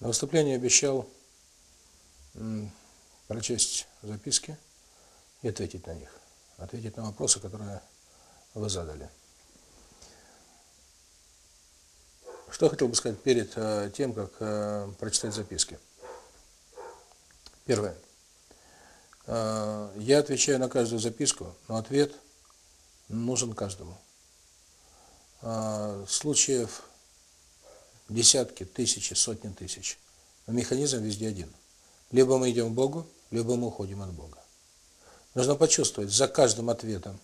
На выступлении обещал прочесть записки и ответить на них. Ответить на вопросы, которые вы задали. Что хотел бы сказать перед э, тем, как э, прочитать записки? Первое. Э, я отвечаю на каждую записку, но ответ нужен каждому. Случаев десятки, тысячи, сотни тысяч. Но механизм везде один. Либо мы идем к Богу, либо мы уходим от Бога. Нужно почувствовать, за каждым ответом,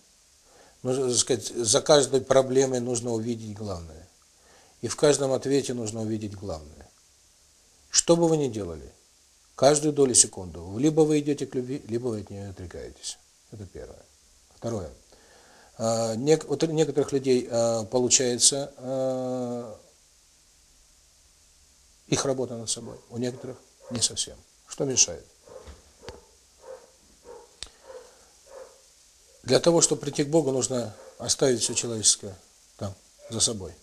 нужно сказать, за каждой проблемой нужно увидеть главное. И в каждом ответе нужно увидеть главное. Что бы вы ни делали, каждую долю секунду, либо вы идете к любви, либо вы от нее отрекаетесь. Это первое. Второе. А, у некоторых людей а, получается а, их работа над собой, у некоторых не совсем. Что мешает? Для того, чтобы прийти к Богу, нужно оставить все человеческое там, за собой.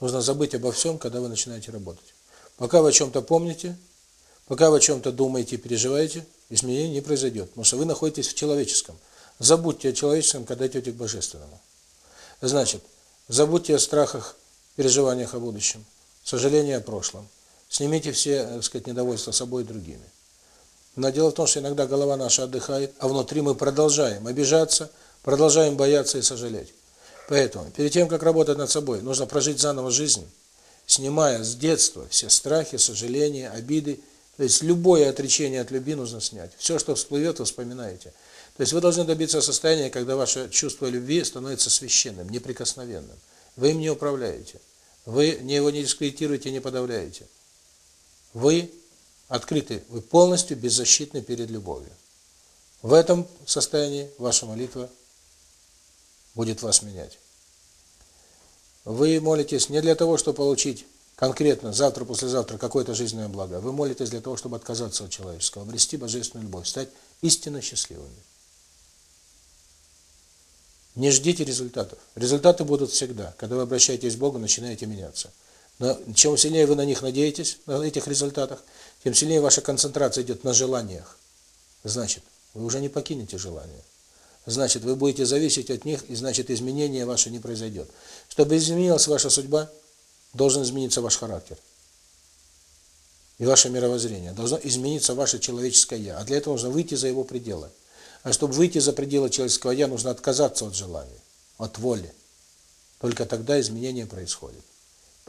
Нужно забыть обо всем, когда вы начинаете работать. Пока вы о чем-то помните, пока вы о чем-то думаете и переживаете, изменений не произойдет, потому что вы находитесь в человеческом. Забудьте о человеческом, когда идете к божественному. Значит, забудьте о страхах, переживаниях о будущем, сожалении о прошлом. Снимите все, так сказать, недовольства собой и другими. Но дело в том, что иногда голова наша отдыхает, а внутри мы продолжаем обижаться, продолжаем бояться и сожалеть. Поэтому, перед тем, как работать над собой, нужно прожить заново жизнь, снимая с детства все страхи, сожаления, обиды. То есть любое отречение от любви нужно снять. Все, что всплывет, вы вспоминаете. То есть вы должны добиться состояния, когда ваше чувство любви становится священным, неприкосновенным. Вы им не управляете. Вы не его не дискредитируете, не подавляете. Вы открыты, вы полностью беззащитны перед любовью. В этом состоянии ваша молитва будет вас менять. Вы молитесь не для того, чтобы получить конкретно завтра, послезавтра какое-то жизненное благо. Вы молитесь для того, чтобы отказаться от человеческого, обрести божественную любовь, стать истинно счастливыми. Не ждите результатов. Результаты будут всегда. Когда вы обращаетесь к Богу, начинаете меняться. Чем сильнее вы на них надеетесь, на этих результатах, тем сильнее ваша концентрация идет на желаниях. Значит, вы уже не покинете желание значит, вы будете зависеть от них, и значит, изменение ваше не произойдет. Чтобы изменилась ваша судьба, должен измениться ваш характер. И ваше мировоззрение. Должно измениться ваше человеческое «я». А для этого нужно выйти за его пределы. А чтобы выйти за пределы человеческого «я», нужно отказаться от желания, от воли. Только тогда изменение происходит.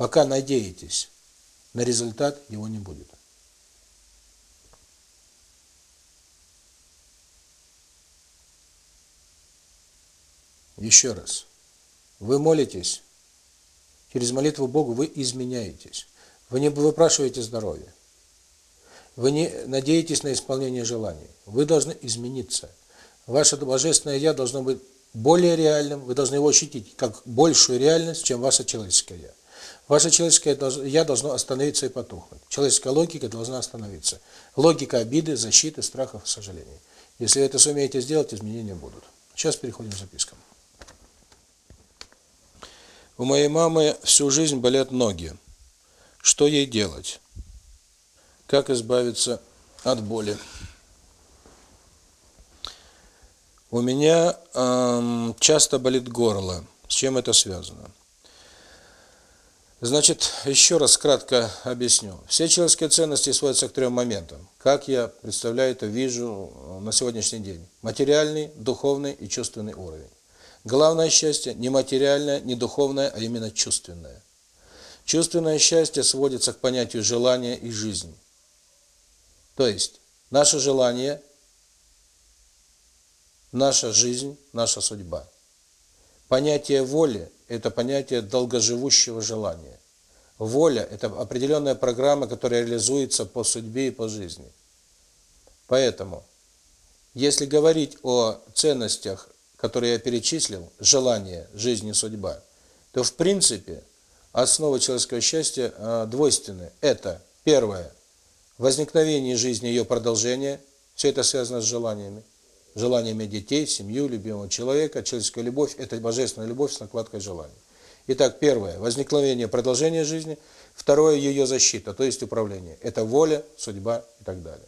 Пока надеетесь на результат, его не будет. Еще раз. Вы молитесь, через молитву Богу вы изменяетесь. Вы не выпрашиваете здоровья. Вы не надеетесь на исполнение желаний. Вы должны измениться. Ваше божественное «Я» должно быть более реальным, вы должны его ощутить как большую реальность, чем ваше человеческое «Я». Ваше человеческое «Я» должно остановиться и потухнуть. Человеческая логика должна остановиться. Логика обиды, защиты, страхов, сожалений. Если вы это сумеете сделать, изменения будут. Сейчас переходим к запискам. У моей мамы всю жизнь болят ноги. Что ей делать? Как избавиться от боли? У меня э, часто болит горло. С чем это связано? Значит, еще раз кратко объясню. Все человеческие ценности сводятся к трем моментам. Как я представляю это, вижу на сегодняшний день. Материальный, духовный и чувственный уровень. Главное счастье не материальное, не духовное, а именно чувственное. Чувственное счастье сводится к понятию желания и жизни. То есть, наше желание, наша жизнь, наша судьба. Понятие воли – это понятие долгоживущего желания. Воля – это определенная программа, которая реализуется по судьбе и по жизни. Поэтому, если говорить о ценностях которые я перечислил, желание, жизнь и судьба, то в принципе основа человеческого счастья э, двойственны. Это первое возникновение жизни, ее продолжение, все это связано с желаниями. Желаниями детей, семью, любимого человека, человеческая любовь – это божественная любовь с накладкой желаний. Итак, первое – возникновение продолжения жизни. Второе – ее защита, то есть управление. Это воля, судьба и так далее.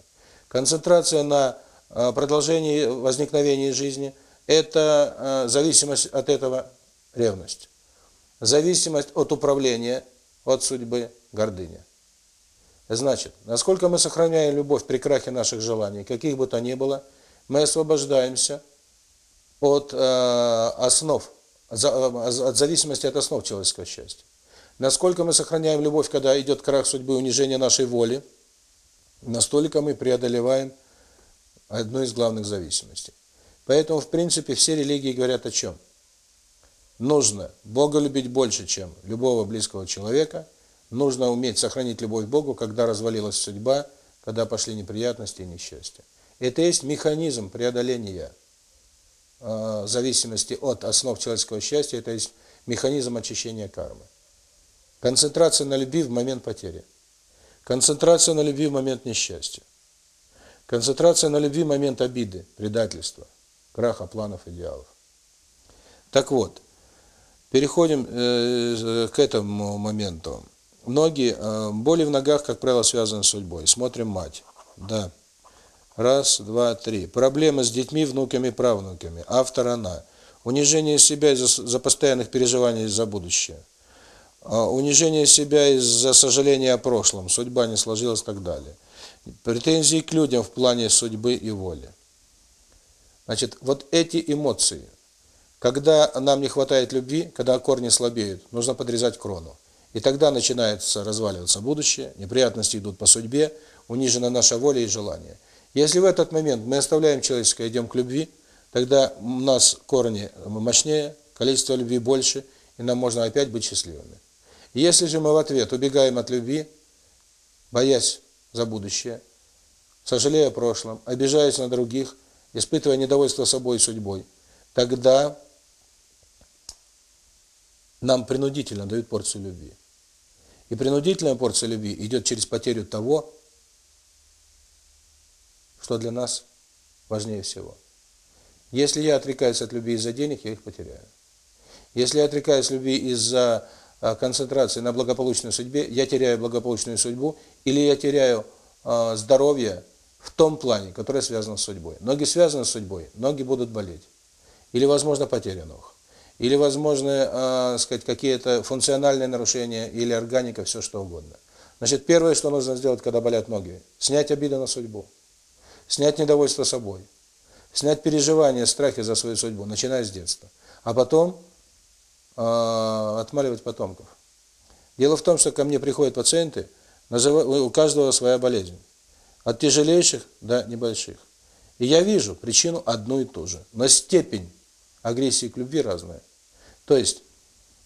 Концентрация на а, продолжении возникновения жизни – это а, зависимость от этого – ревность. Зависимость от управления, от судьбы – гордыня. Значит, насколько мы сохраняем любовь при крахе наших желаний, каких бы то ни было, мы освобождаемся от э, основ, от зависимости от основ человеческого счастья. Насколько мы сохраняем любовь, когда идет крах судьбы, унижение нашей воли, настолько мы преодолеваем одну из главных зависимостей. Поэтому, в принципе, все религии говорят о чем? Нужно Бога любить больше, чем любого близкого человека, Нужно уметь сохранить любовь к Богу, когда развалилась судьба, когда пошли неприятности и несчастья. Это есть механизм преодоления э, зависимости от основ человеческого счастья, это есть механизм очищения кармы. Концентрация на любви в момент потери. Концентрация на любви в момент несчастья. Концентрация на любви в момент обиды, предательства, краха планов, идеалов. Так вот, переходим э, к этому моменту. Ноги, э, боли в ногах, как правило, связаны с судьбой. Смотрим мать. Да. Раз, два, три. Проблемы с детьми, внуками, правнуками. Автор она. Унижение себя из-за за постоянных переживаний за будущее. А, унижение себя из-за сожаления о прошлом. Судьба не сложилась и так далее. Претензии к людям в плане судьбы и воли. Значит, вот эти эмоции, когда нам не хватает любви, когда корни слабеют, нужно подрезать крону. И тогда начинается разваливаться будущее, неприятности идут по судьбе, унижена наша воля и желание. Если в этот момент мы оставляем человеческое, идем к любви, тогда у нас корни мощнее, количество любви больше, и нам можно опять быть счастливыми. Если же мы в ответ убегаем от любви, боясь за будущее, сожалея о прошлом, обижаясь на других, испытывая недовольство собой и судьбой, тогда нам принудительно дают порцию любви. И принудительная порция любви идет через потерю того, что для нас важнее всего. Если я отрекаюсь от любви из-за денег, я их потеряю. Если я отрекаюсь от любви из-за а, концентрации на благополучной судьбе, я теряю благополучную судьбу, или я теряю э, здоровье в том плане, которое связано с судьбой. Ноги связаны с судьбой, ноги будут болеть. Или, возможно, потеря ног или возможны, э, сказать, какие-то функциональные нарушения или органика, все что угодно. Значит, первое, что нужно сделать, когда болят ноги, снять обиду на судьбу, снять недовольство собой, снять переживания, страхи за свою судьбу, начиная с детства, а потом э, отмаливать потомков. Дело в том, что ко мне приходят пациенты, у каждого своя болезнь, от тяжелейших до небольших. И я вижу причину одну и ту же, но степень агрессии к любви разная. То есть,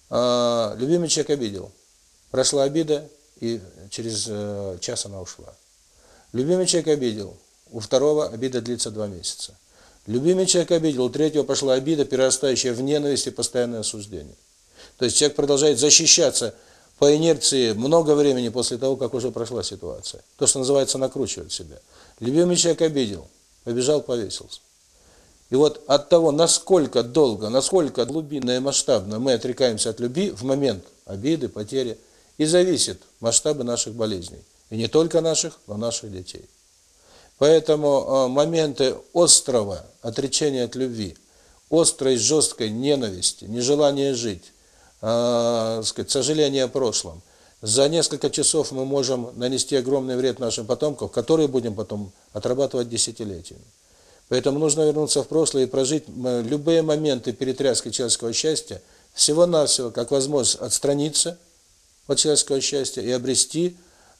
э, любимый человек обидел, прошла обида, и через э, час она ушла. Любимый человек обидел, у второго обида длится два месяца. Любимый человек обидел, у третьего пошла обида, перерастающая в ненависть и постоянное осуждение. То есть человек продолжает защищаться по инерции много времени после того, как уже прошла ситуация. То, что называется накручивать себя. Любимый человек обидел, побежал, повесился. И вот от того, насколько долго, насколько глубинно и масштабно мы отрекаемся от любви в момент обиды, потери, и зависит масштабы наших болезней. И не только наших, но наших детей. Поэтому э, моменты острого отречения от любви, острой, жесткой ненависти, нежелания жить, э, сказать, сожаления о прошлом, за несколько часов мы можем нанести огромный вред нашим потомкам, которые будем потом отрабатывать десятилетиями. Поэтому нужно вернуться в прошлое и прожить любые моменты перетряски человеческого счастья, всего-навсего, как возможность отстраниться от человеческого счастья и обрести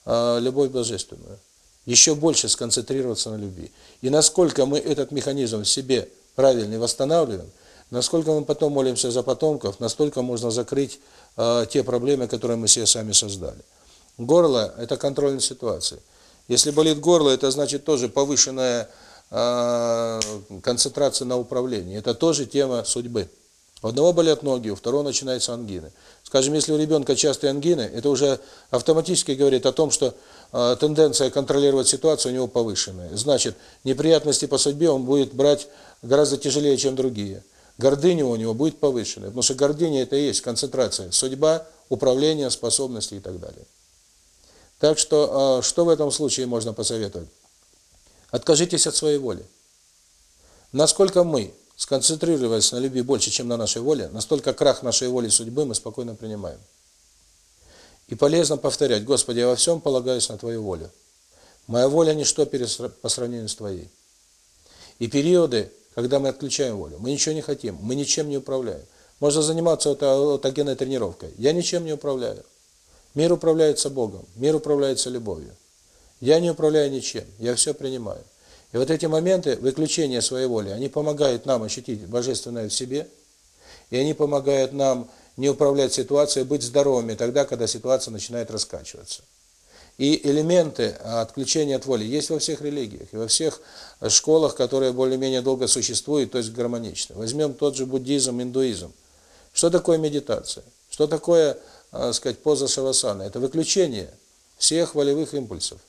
э, любовь божественную. Еще больше сконцентрироваться на любви. И насколько мы этот механизм в себе правильно восстанавливаем, насколько мы потом молимся за потомков, настолько можно закрыть э, те проблемы, которые мы себе сами создали. Горло – это контрольная ситуация. Если болит горло, это значит тоже повышенная а, концентрация на управлении. Это тоже тема судьбы. У одного болят ноги, у второго начинается ангины. Скажем, если у ребенка частые ангины, это уже автоматически говорит о том, что э, тенденция контролировать ситуацию у него повышенная. Значит, неприятности по судьбе он будет брать гораздо тяжелее, чем другие. гордыня у него будет повышенная. Потому что гордыня – это и есть концентрация, судьба, управление, способности и так далее. Так что, а, что в этом случае можно посоветовать? Откажитесь от своей воли. Насколько мы, сконцентрировались на любви больше, чем на нашей воле, настолько крах нашей воли судьбы мы спокойно принимаем. И полезно повторять, Господи, я во всем полагаюсь на Твою волю. Моя воля – ничто по сравнению с Твоей. И периоды, когда мы отключаем волю, мы ничего не хотим, мы ничем не управляем. Можно заниматься аутогенной тренировкой. Я ничем не управляю. Мир управляется Богом, мир управляется любовью. Я не управляю ничем, я все принимаю. И вот эти моменты выключения своей воли, они помогают нам ощутить божественное в себе, и они помогают нам не управлять ситуацией, быть здоровыми тогда, когда ситуация начинает раскачиваться. И элементы отключения от воли есть во всех религиях, и во всех школах, которые более-менее долго существуют, то есть гармоничны. Возьмем тот же буддизм, индуизм. Что такое медитация? Что такое, так сказать, поза шавасана? Это выключение всех волевых импульсов.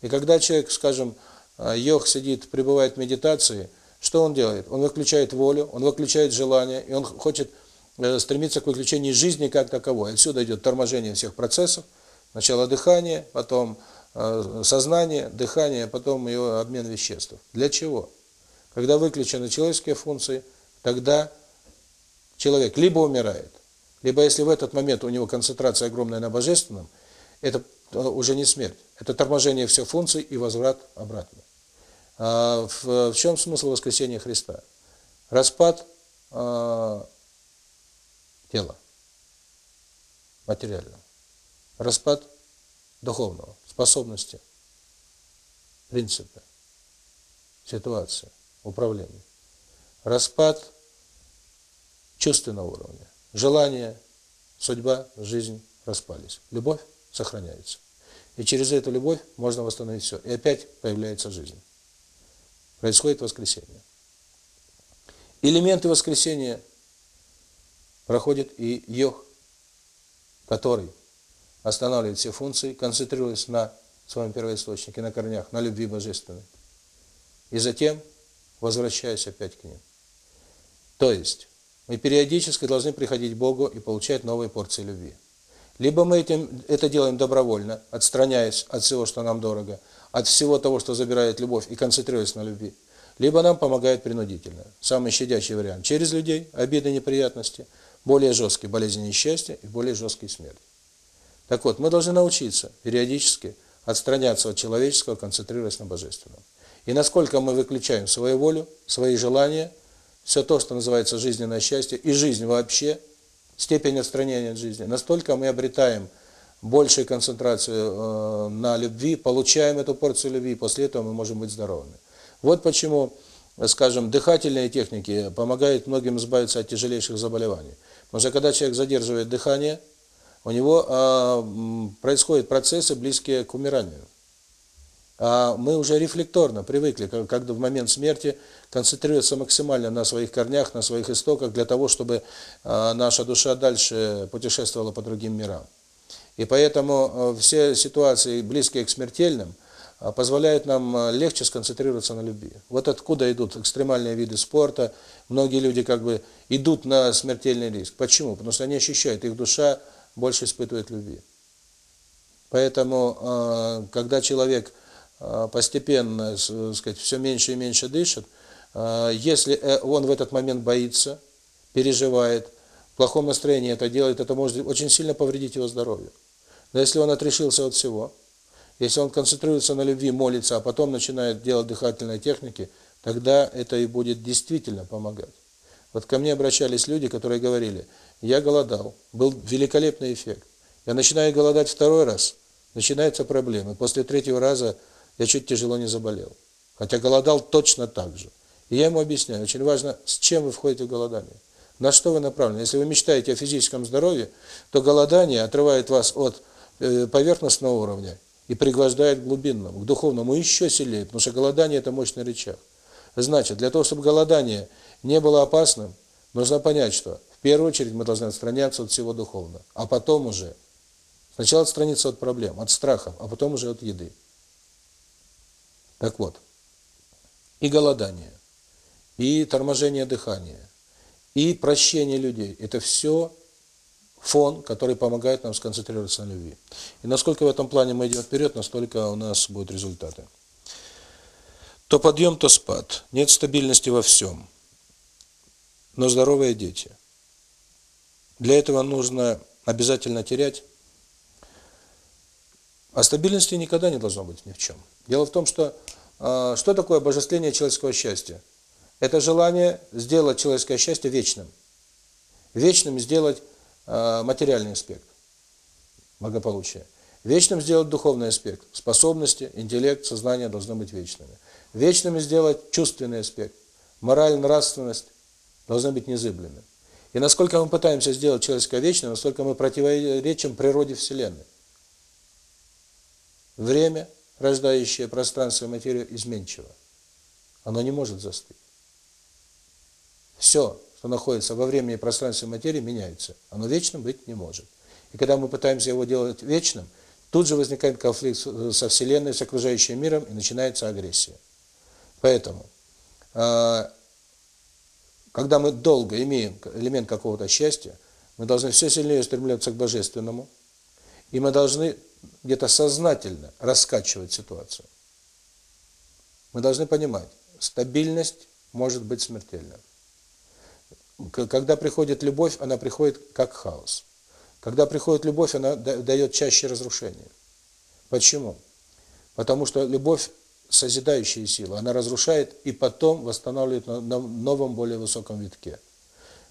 И когда человек, скажем, йог сидит, пребывает в медитации, что он делает? Он выключает волю, он выключает желание, и он хочет Э, стремиться к выключению жизни как таковой. Отсюда идет торможение всех процессов. Сначала дыхание, потом э, сознание, дыхание, потом его обмен веществ. Для чего? Когда выключены человеческие функции, тогда человек либо умирает, либо если в этот момент у него концентрация огромная на божественном, это э, уже не смерть, это торможение всех функций и возврат обратно. А в чем смысл воскресения Христа? Распад тела материального, распад духовного, способности, принципы, ситуации, управления, распад чувственного уровня, желание, судьба, жизнь распались. Любовь сохраняется. И через эту любовь можно восстановить все. И опять появляется жизнь. Происходит воскресение. Элементы воскресения проходит и йог, который останавливает все функции, концентрируясь на своем первоисточнике, на корнях, на любви божественной. И затем возвращаясь опять к ним. То есть, мы периодически должны приходить к Богу и получать новые порции любви. Либо мы этим, это делаем добровольно, отстраняясь от всего, что нам дорого, от всего того, что забирает любовь, и концентрируясь на любви. Либо нам помогает принудительно. Самый щадящий вариант. Через людей, обиды, неприятности – более жесткие болезни несчастья и более жесткие смерти. Так вот, мы должны научиться периодически отстраняться от человеческого, концентрируясь на божественном. И насколько мы выключаем свою волю, свои желания, все то, что называется жизненное счастье, и жизнь вообще, степень отстранения от жизни, настолько мы обретаем большую концентрацию э, на любви, получаем эту порцию любви, и после этого мы можем быть здоровыми. Вот почему, скажем, дыхательные техники помогают многим избавиться от тяжелейших заболеваний. Потому что когда человек задерживает дыхание, у него э, происходят процессы, близкие к умиранию. А мы уже рефлекторно привыкли, когда в момент смерти концентрироваться максимально на своих корнях, на своих истоках, для того, чтобы э, наша душа дальше путешествовала по другим мирам. И поэтому э, все ситуации, близкие к смертельным, а позволяет нам а, легче сконцентрироваться на любви. Вот откуда идут экстремальные виды спорта. Многие люди как бы идут на смертельный риск. Почему? Потому что они ощущают, их душа больше испытывает любви. Поэтому, а, когда человек постепенно, сказать, все меньше и меньше дышит, если э, он в этот момент боится, переживает, в плохом настроении это делает, это может очень сильно повредить его здоровью. Но если он отрешился от всего, если он концентрируется на любви, молится, а потом начинает делать дыхательные техники, тогда это и будет действительно помогать. Вот ко мне обращались люди, которые говорили, я голодал, был великолепный эффект. Я начинаю голодать второй раз, начинаются проблемы. После третьего раза я чуть тяжело не заболел. Хотя голодал точно так же. И я ему объясняю, очень важно, с чем вы входите в голодание. На что вы направлены? Если вы мечтаете о физическом здоровье, то голодание отрывает вас от э, поверхностного уровня и пригвождает к глубинному, к духовному еще сильнее, потому что голодание – это мощный рычаг. Значит, для того, чтобы голодание не было опасным, нужно понять, что в первую очередь мы должны отстраняться от всего духовного, а потом уже сначала отстраниться от проблем, от страхов, а потом уже от еды. Так вот, и голодание, и торможение дыхания, и прощение людей. Это все фон, который помогает нам сконцентрироваться на любви. И насколько в этом плане мы идем вперед, настолько у нас будут результаты. То подъем, то спад. Нет стабильности во всем. Но здоровые дети. Для этого нужно обязательно терять. А стабильности никогда не должно быть ни в чем. Дело в том, что э, что такое обожествление человеческого счастья? Это желание сделать человеческое счастье вечным. Вечным сделать материальный аспект благополучия. Вечным сделать духовный аспект. Способности, интеллект, сознание должны быть вечными. Вечным сделать чувственный аспект. Мораль, нравственность должны быть незыблемы. И насколько мы пытаемся сделать человеческое вечным, настолько мы противоречим природе Вселенной. Время, рождающее пространство и материю, изменчиво. Оно не может застыть. Все, что находится во времени, пространстве и материи, меняется. Оно вечным быть не может. И когда мы пытаемся его делать вечным, тут же возникает конфликт со Вселенной, с окружающим миром, и начинается агрессия. Поэтому, а, когда мы долго имеем элемент какого-то счастья, мы должны все сильнее стремляться к Божественному, и мы должны где-то сознательно раскачивать ситуацию. Мы должны понимать, стабильность может быть смертельна. Когда приходит любовь, она приходит как хаос. Когда приходит любовь, она дает чаще разрушение. Почему? Потому что любовь созидающая сила, она разрушает и потом восстанавливает на, новом, более высоком витке.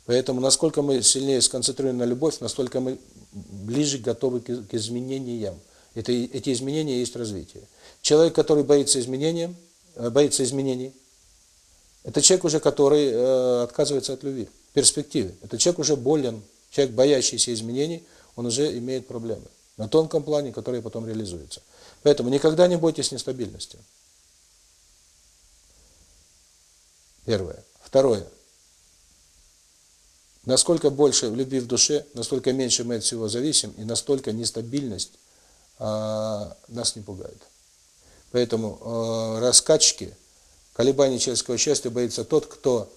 Поэтому, насколько мы сильнее сконцентрируем на любовь, настолько мы ближе готовы к, к изменениям. Это, эти изменения есть развитие. Человек, который боится изменения, э, боится изменений, это человек уже, который э, отказывается от любви. В перспективе. Это человек уже болен, человек, боящийся изменений, он уже имеет проблемы. На тонком плане, которые потом реализуются. Поэтому никогда не бойтесь нестабильности. Первое. Второе. Насколько больше любви в душе, настолько меньше мы от всего зависим, и настолько нестабильность а, нас не пугает. Поэтому а, раскачки, колебания человеческого счастья боится тот, кто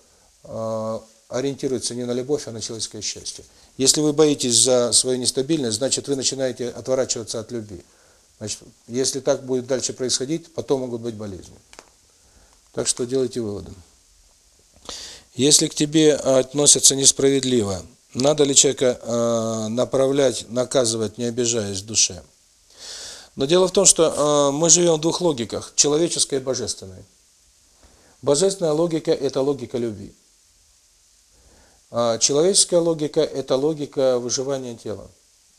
а, ориентируется не на любовь, а на человеческое счастье. Если вы боитесь за свою нестабильность, значит, вы начинаете отворачиваться от любви. Значит, если так будет дальше происходить, потом могут быть болезни. Так что делайте выводы. Если к тебе относятся несправедливо, надо ли человека э, направлять, наказывать, не обижаясь в душе? Но дело в том, что э, мы живем в двух логиках, человеческой и божественной. Божественная логика – это логика любви. А человеческая логика – это логика выживания тела.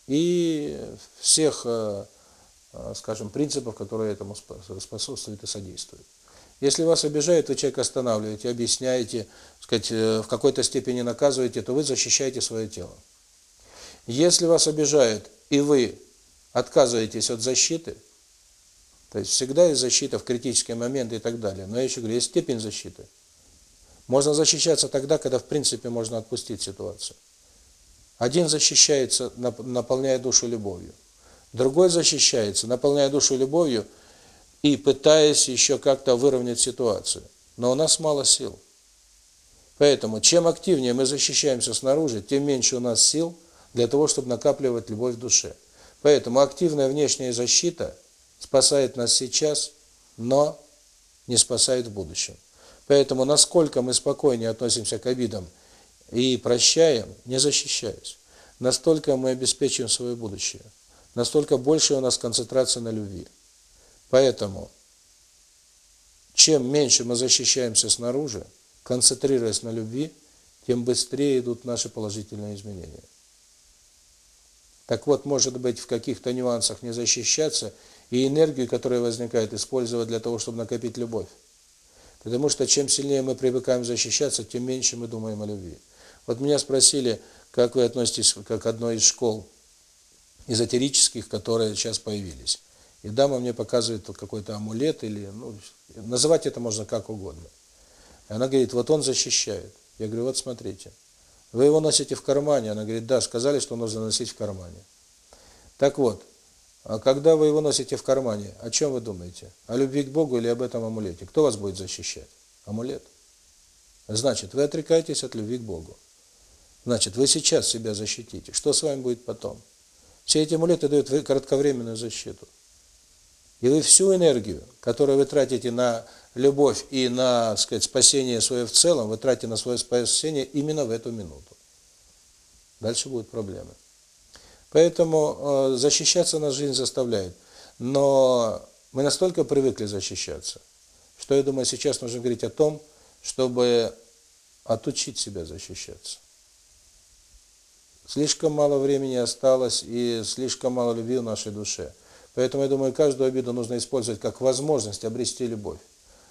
И всех, э, э скажем, принципов, которые этому способствуют и содействуют. Если вас обижают, вы человека останавливаете, объясняете, сказать, э, в какой-то степени наказываете, то вы защищаете свое тело. Если вас обижают, и вы отказываетесь от защиты, то есть всегда есть защита в критические моменты и так далее. Но я еще говорю, есть степень защиты. Можно защищаться тогда, когда в принципе можно отпустить ситуацию. Один защищается, наполняя душу любовью. Другой защищается, наполняя душу любовью – и пытаясь еще как-то выровнять ситуацию. Но у нас мало сил. Поэтому, чем активнее мы защищаемся снаружи, тем меньше у нас сил для того, чтобы накапливать любовь в душе. Поэтому активная внешняя защита спасает нас сейчас, но не спасает в будущем. Поэтому, насколько мы спокойнее относимся к обидам и прощаем, не защищаясь, настолько мы обеспечим свое будущее, настолько больше у нас концентрация на любви. Поэтому, чем меньше мы защищаемся снаружи, концентрируясь на любви, тем быстрее идут наши положительные изменения. Так вот, может быть, в каких-то нюансах не защищаться и энергию, которая возникает, использовать для того, чтобы накопить любовь. Потому что чем сильнее мы привыкаем защищаться, тем меньше мы думаем о любви. Вот меня спросили, как вы относитесь к одной из школ эзотерических, которые сейчас появились. И дама мне показывает какой-то амулет или, ну, называть это можно как угодно. И она говорит, вот он защищает. Я говорю, вот смотрите, вы его носите в кармане. Она говорит, да, сказали, что нужно носить в кармане. Так вот, а когда вы его носите в кармане, о чем вы думаете? О любви к Богу или об этом амулете? Кто вас будет защищать? Амулет. Значит, вы отрекаетесь от любви к Богу. Значит, вы сейчас себя защитите. Что с вами будет потом? Все эти амулеты дают кратковременную защиту. И вы всю энергию, которую вы тратите на любовь и на, сказать, спасение свое в целом, вы тратите на свое спасение именно в эту минуту. Дальше будут проблемы. Поэтому э, защищаться нас жизнь заставляет. Но мы настолько привыкли защищаться, что я думаю, сейчас нужно говорить о том, чтобы отучить себя защищаться. Слишком мало времени осталось и слишком мало любви в нашей душе. Поэтому я думаю, каждую обиду нужно использовать как возможность обрести любовь,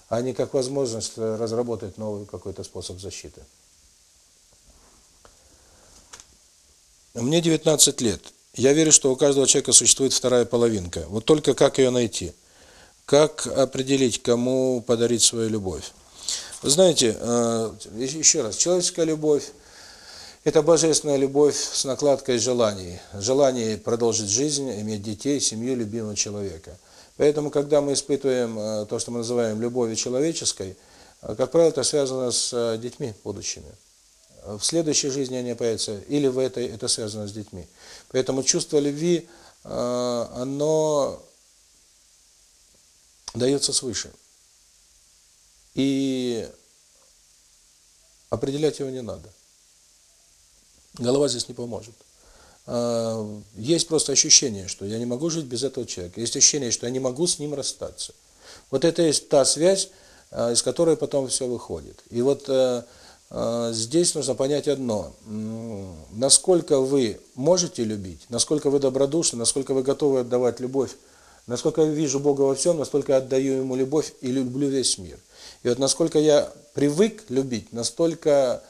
а не как возможность разработать новый какой-то способ защиты. Мне 19 лет. Я верю, что у каждого человека существует вторая половинка. Вот только как ее найти? Как определить, кому подарить свою любовь? Вы знаете, э, еще раз, человеческая любовь – это божественная любовь с накладкой желаний. Желание продолжить жизнь, иметь детей, семью любимого человека. Поэтому, когда мы испытываем э, то, что мы называем любовью человеческой, э, как правило, это связано с детьми будущими в следующей жизни они появятся, или в этой, это связано с детьми. Поэтому чувство любви, э, оно дается свыше. И определять его не надо. Голова здесь не поможет. Э, есть просто ощущение, что я не могу жить без этого человека. Есть ощущение, что я не могу с ним расстаться. Вот это есть та связь, э, из которой потом все выходит. И вот здесь нужно понять одно. Насколько вы можете любить, насколько вы добродушны, насколько вы готовы отдавать любовь, насколько я вижу Бога во всем, настолько я отдаю Ему любовь и люблю весь мир. И вот насколько я привык любить, настолько,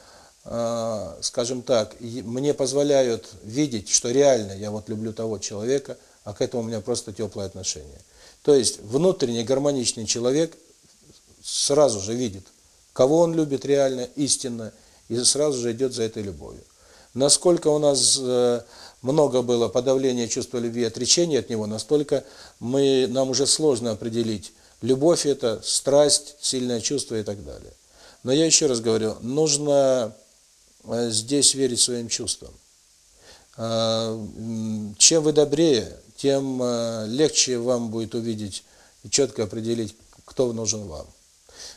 а, скажем так, мне позволяют видеть, что реально я вот люблю того человека, а к этому у меня просто теплое отношение. То есть внутренний гармоничный человек сразу же видит, кого он любит реально, истинно, и сразу же идет за этой любовью. Насколько у нас э, много было подавления чувства любви, отречения от него, настолько мы нам уже сложно определить, любовь это, страсть, сильное чувство и так далее. Но я еще раз говорю, нужно э, здесь верить своим чувствам. Э, чем вы добрее, тем легче вам будет увидеть и четко определить, кто нужен вам.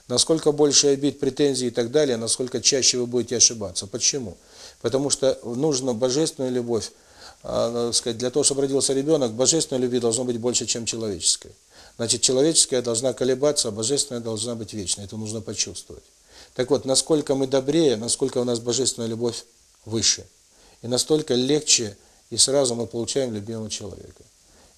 Насколько больше обид, претензий и так далее, насколько чаще вы будете ошибаться. Почему? Потому что нужно божественную любовь, а, сказать, для того, чтобы родился ребенок, божественной любви должно быть больше, чем человеческой. Значит, человеческая должна колебаться, а божественная должна быть вечной. Это нужно почувствовать. Так вот, насколько мы добрее, насколько у нас божественная любовь выше. И настолько легче и сразу мы получаем любимого человека.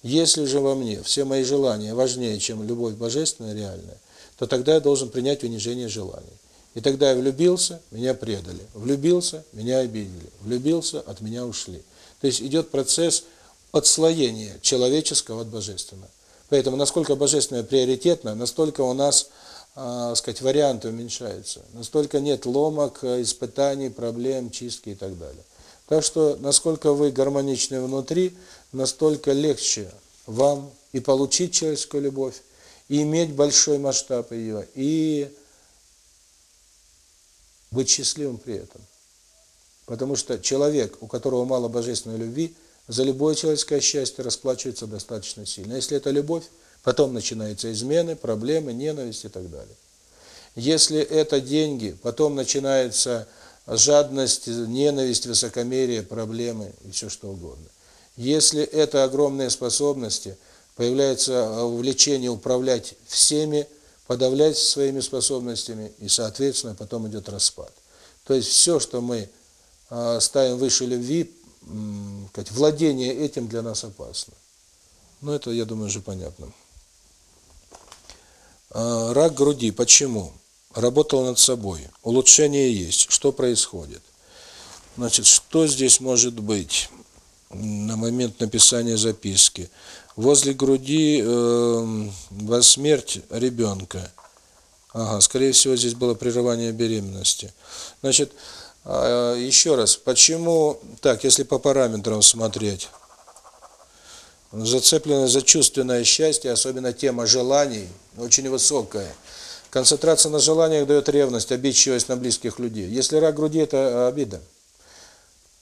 Если же во мне все мои желания важнее, чем любовь божественная, реальная, то тогда я должен принять унижение желаний. И тогда я влюбился, меня предали. Влюбился, меня обидели. Влюбился, от меня ушли. То есть идет процесс отслоения человеческого от божественного. Поэтому насколько божественное приоритетно, настолько у нас, э, сказать, варианты уменьшаются. Настолько нет ломок, испытаний, проблем, чистки и так далее. Так что, насколько вы гармоничны внутри, настолько легче вам и получить человеческую любовь, и иметь большой масштаб ее, и быть счастливым при этом. Потому что человек, у которого мало божественной любви, за любое человеческое счастье расплачивается достаточно сильно. Если это любовь, потом начинаются измены, проблемы, ненависть и так далее. Если это деньги, потом начинается жадность, ненависть, высокомерие, проблемы и все что угодно. Если это огромные способности – появляется э, увлечение управлять всеми, подавлять своими способностями, и, соответственно, потом идет распад. То есть все, что мы э, ставим выше любви, владение этим для нас опасно. Ну, это, я думаю, уже понятно. Э, рак груди. Почему? Работал над собой. Улучшение есть. Что происходит? Значит, что здесь может быть на момент написания записки? Возле груди э, смерть ребенка. Ага, скорее всего, здесь было прерывание беременности. Значит, э, еще раз, почему, так, если по параметрам смотреть, зацеплено за чувственное счастье, особенно тема желаний, очень высокая. Концентрация на желаниях дает ревность, обидчивость на близких людей. Если рак груди – это обида.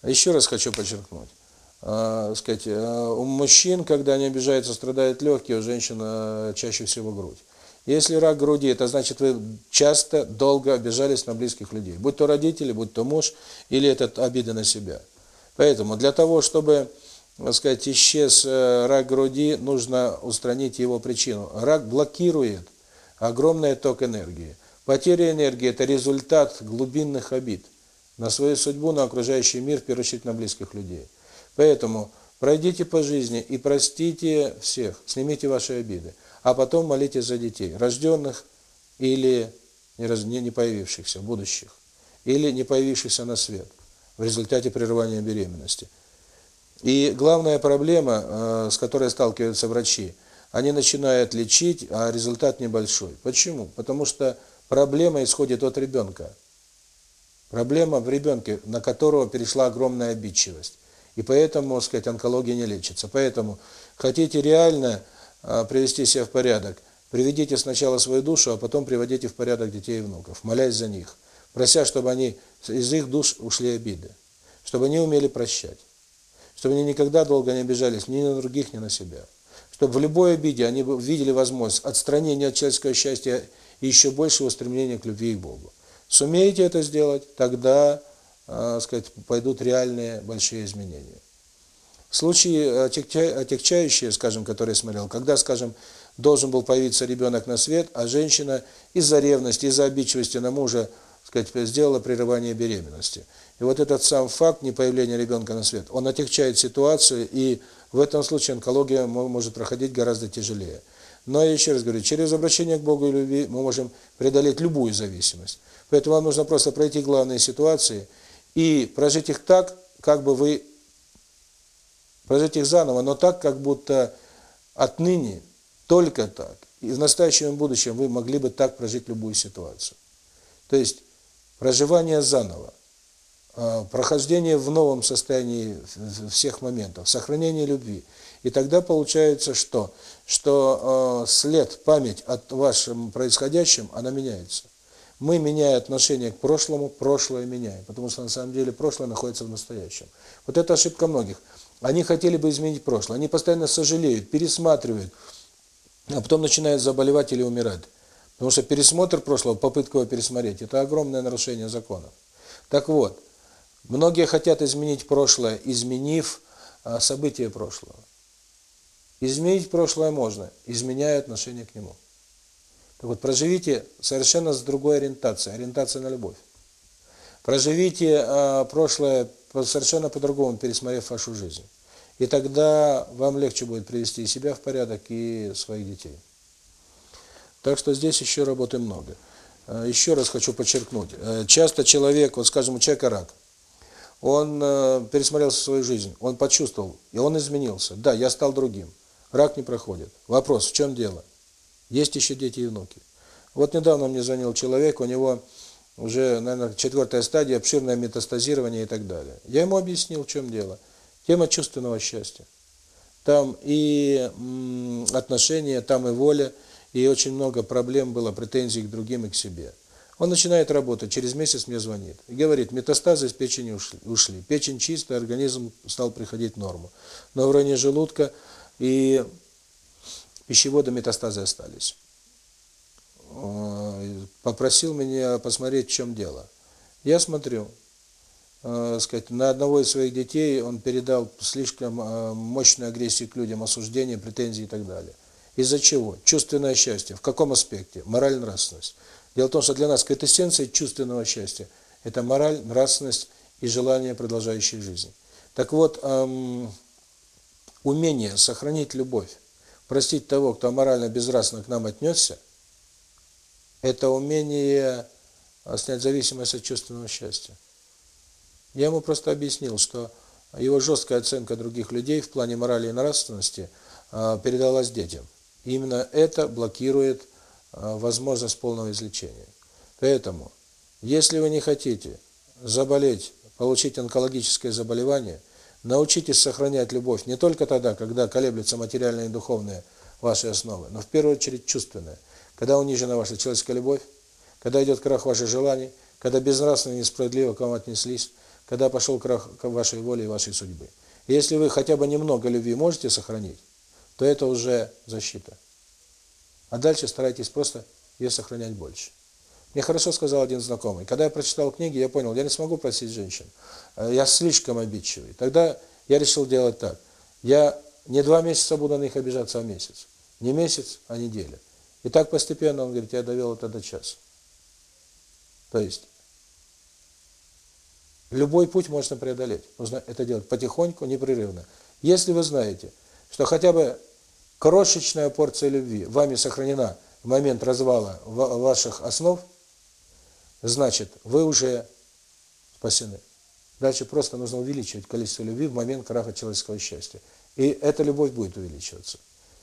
Еще раз хочу подчеркнуть. Э, сказать, э, у мужчин, когда они обижаются, страдают легкие, у женщин э, чаще всего грудь. Если рак груди, это значит, вы часто, долго обижались на близких людей. Будь то родители, будь то муж, или это обида на себя. Поэтому для того, чтобы, так сказать, исчез рак груди, нужно устранить его причину. Рак блокирует огромный ток энергии. Потеря энергии – это результат глубинных обид на свою судьбу, на окружающий мир, в первую очередь на близких людей. Поэтому пройдите по жизни и простите всех, снимите ваши обиды, а потом молитесь за детей, рожденных или не появившихся, будущих, или не появившихся на свет в результате прерывания беременности. И главная проблема, э, с которой сталкиваются врачи, они начинают лечить, а результат небольшой. Почему? Потому что проблема исходит от ребенка. Проблема в ребенке, на которого перешла огромная обидчивость. И поэтому, так сказать, онкология не лечится. Поэтому хотите реально а, привести себя в порядок, приведите сначала свою душу, а потом приводите в порядок детей и внуков, молясь за них, прося, чтобы они из их душ ушли обиды, чтобы они умели прощать, чтобы они никогда долго не обижались ни на других, ни на себя, чтобы в любой обиде они видели возможность отстранения от человеческого счастья и еще большего стремления к любви к Богу. Сумеете это сделать, тогда э, сказать, пойдут реальные большие изменения. Случаи отягчающие, скажем, которые я смотрел, когда, скажем, должен был появиться ребенок на свет, а женщина из-за ревности, из-за обидчивости на мужа, сказать, сделала прерывание беременности. И вот этот сам факт непоявления ребенка на свет, он отягчает ситуацию, и в этом случае онкология может проходить гораздо тяжелее. Но я еще раз говорю, через обращение к Богу и любви мы можем преодолеть любую зависимость. Поэтому вам нужно просто пройти главные ситуации – и прожить их так, как бы вы прожить их заново, но так, как будто отныне только так. И в настоящем и будущем вы могли бы так прожить любую ситуацию. То есть проживание заново, а, прохождение в новом состоянии всех моментов, сохранение любви. И тогда получается что? Что э, след, память от вашем происходящем, она меняется мы, меняя отношение к прошлому, прошлое меняем. Потому что на самом деле прошлое находится в настоящем. Вот это ошибка многих. Они хотели бы изменить прошлое. Они постоянно сожалеют, пересматривают, а потом начинают заболевать или умирать. Потому что пересмотр прошлого, попытка его пересмотреть, это огромное нарушение законов. Так вот, многие хотят изменить прошлое, изменив а, события прошлого. Изменить прошлое можно, изменяя отношение к нему. Так вот, проживите совершенно с другой ориентацией, ориентация на любовь. Проживите э, прошлое совершенно по-другому, пересмотрев вашу жизнь. И тогда вам легче будет привести себя в порядок, и своих детей. Так что здесь еще работы много. Э, еще раз хочу подчеркнуть. Э, часто человек, вот скажем, у человека рак, он пересмотрел свою жизнь, он почувствовал, и он изменился. Да, я стал другим. Рак не проходит. Вопрос, в чем дело? Есть еще дети и внуки. Вот недавно мне звонил человек, у него уже, наверное, четвертая стадия, обширное метастазирование и так далее. Я ему объяснил, в чем дело. Тема чувственного счастья. Там и отношения, там и воля, и очень много проблем было, претензий к другим и к себе. Он начинает работать, через месяц мне звонит. И говорит, метастазы из печени ушли. ушли. Печень чистая, организм стал приходить в норму. Но в районе желудка и пищевода метастазы остались. Попросил меня посмотреть, в чем дело. Я смотрю, э, сказать, на одного из своих детей он передал слишком э, мощную агрессию к людям, осуждение, претензии и так далее. Из-за чего? Чувственное счастье. В каком аспекте? Мораль, нравственность. Дело в том, что для нас квитэссенция чувственного счастья – это мораль, нравственность и желание продолжающей жизни. Так вот, эм, умение сохранить любовь, простить того, кто морально безнравственно к нам отнесся, это умение а, снять зависимость от чувственного счастья. Я ему просто объяснил, что его жесткая оценка других людей в плане морали и нравственности а, передалась детям. И именно это блокирует а, возможность полного излечения. Поэтому, если вы не хотите заболеть, получить онкологическое заболевание, Научитесь сохранять любовь не только тогда, когда колеблются материальные и духовные ваши основы, но в первую очередь чувственная. Когда унижена ваша человеческая любовь, когда идет крах ваших желаний, когда безнравственно и несправедливо к вам отнеслись, когда пошел крах вашей воли и вашей судьбы. Если вы хотя бы немного любви можете сохранить, то это уже защита. А дальше старайтесь просто ее сохранять больше. Мне хорошо сказал один знакомый. Когда я прочитал книги, я понял, я не смогу просить женщин. Э, я слишком обидчивый. Тогда я решил делать так. Я не два месяца буду на них обижаться, а месяц. Не месяц, а неделя. И так постепенно, он говорит, я довел это до часа. То есть, любой путь можно преодолеть. Нужно это делать потихоньку, непрерывно. Если вы знаете, что хотя бы крошечная порция любви вами сохранена в момент развала ваших основ, значит, вы уже спасены. Дальше просто нужно увеличивать количество любви в момент краха человеческого счастья. И эта любовь будет увеличиваться.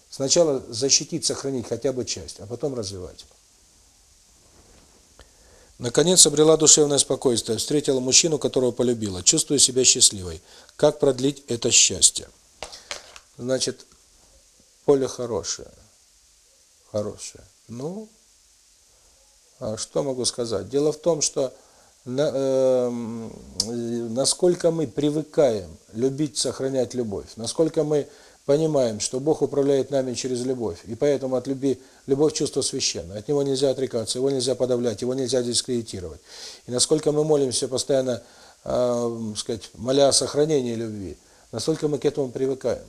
Сначала защитить, сохранить хотя бы часть, а потом развивать. Наконец обрела душевное спокойствие, встретила мужчину, которого полюбила, чувствую себя счастливой. Как продлить это счастье? Значит, поле хорошее. Хорошее. Ну, что могу сказать? Дело в том, что на, э, насколько мы привыкаем любить, сохранять любовь, насколько мы понимаем, что Бог управляет нами через любовь, и поэтому от любви любовь чувство священное, от него нельзя отрекаться, его нельзя подавлять, его нельзя дискредитировать. И насколько мы молимся постоянно, э, сказать, моля о сохранении любви, настолько мы к этому привыкаем.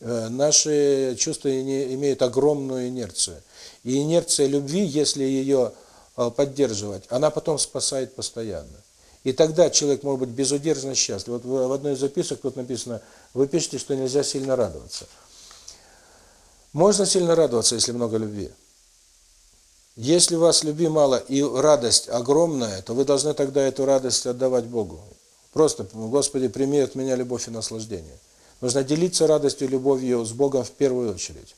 Э, наши чувства имеют огромную инерцию. И инерция любви, если ее э, поддерживать, она потом спасает постоянно. И тогда человек может быть безудержно счастлив. Вот в одной из записок тут написано, вы пишете, что нельзя сильно радоваться. Можно сильно радоваться, если много любви. Если у вас любви мало и радость огромная, то вы должны тогда эту радость отдавать Богу. Просто, Господи, прими от меня любовь и наслаждение. Нужно делиться радостью любовью с Богом в первую очередь.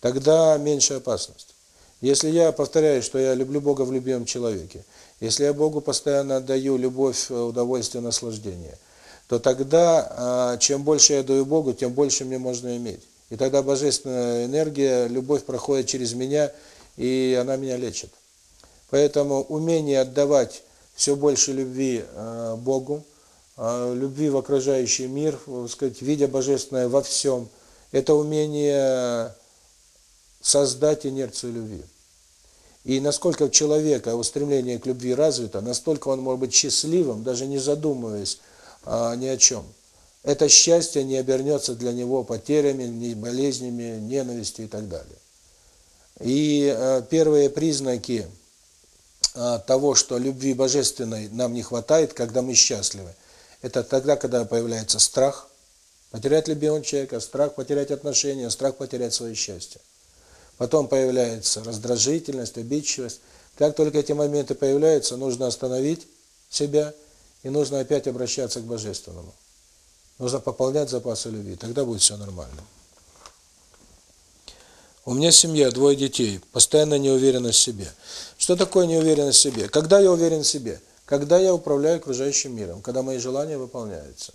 Тогда меньше опасность. Если я повторяю, что я люблю Бога в любимом человеке, если я Богу постоянно отдаю любовь, удовольствие, наслаждение, то тогда, а, чем больше я даю Богу, тем больше мне можно иметь. И тогда божественная энергия, любовь проходит через меня, и она меня лечит. Поэтому умение отдавать все больше любви а, Богу, любви в окружающий мир, сказать, видя божественное во всем, это умение создать инерцию любви. И насколько у человека устремление к любви развито, настолько он может быть счастливым, даже не задумываясь а, ни о чем. Это счастье не обернется для него потерями, болезнями, ненавистью и так далее. И а, первые признаки а, того, что любви божественной нам не хватает, когда мы счастливы, это тогда, когда появляется страх, потерять любимого человека, страх потерять отношения, страх потерять свое счастье. Потом появляется раздражительность, обидчивость. Как только эти моменты появляются, нужно остановить себя и нужно опять обращаться к Божественному. Нужно пополнять запасы любви, тогда будет все нормально. У меня семья, двое детей, постоянно неуверенность в себе. Что такое неуверенность в себе? Когда я уверен в себе? Когда я управляю окружающим миром, когда мои желания выполняются.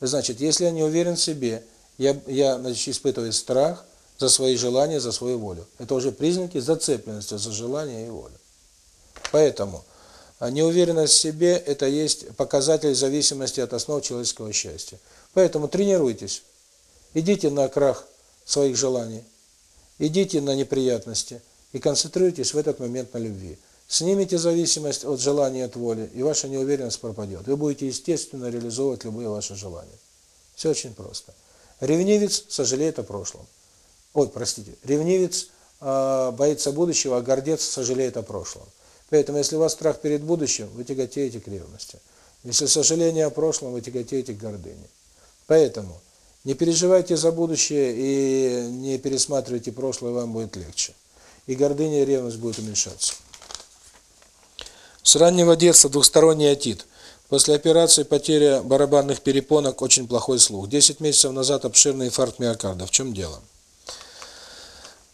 Значит, если я не уверен в себе, я, я значит, испытываю страх, за свои желания, за свою волю. Это уже признаки зацепленности за желание и волю. Поэтому а, неуверенность в себе – это есть показатель зависимости от основ человеческого счастья. Поэтому тренируйтесь. Идите на крах своих желаний, идите на неприятности и концентрируйтесь в этот момент на любви. Снимите зависимость от желания от воли, и ваша неуверенность пропадет. Вы будете естественно реализовывать любые ваши желания. Все очень просто. Ревнивец сожалеет о прошлом. Ой, простите, ревнивец э, боится будущего, а гордец сожалеет о прошлом. Поэтому, если у вас страх перед будущим, вы тяготеете к ревности. Если сожаление о прошлом, вы тяготеете к гордыне. Поэтому не переживайте за будущее и не пересматривайте прошлое, вам будет легче. И гордыня и ревность будут уменьшаться. С раннего детства двухсторонний отит. После операции потеря барабанных перепонок, очень плохой слух. 10 месяцев назад обширный инфаркт миокарда. В чем дело?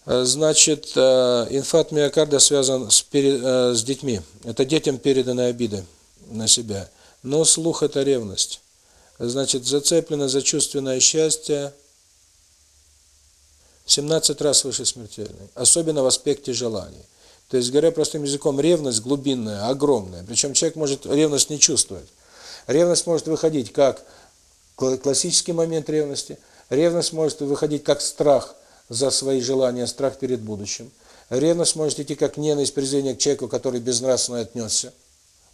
Э, значит, э, инфаркт миокарда связан с, э, с детьми. Это детям переданы обиды на себя. Но слух – это ревность. Значит, зацеплено за чувственное счастье 17 раз выше смертельной. Особенно в аспекте желаний. То есть, говоря простым языком, ревность глубинная, огромная. Причем человек может ревность не чувствовать. Ревность может выходить как классический момент ревности, ревность может выходить как страх за свои желания, страх перед будущим. Ревность может идти как ненависть, презрение к человеку, который безнравственно отнесся,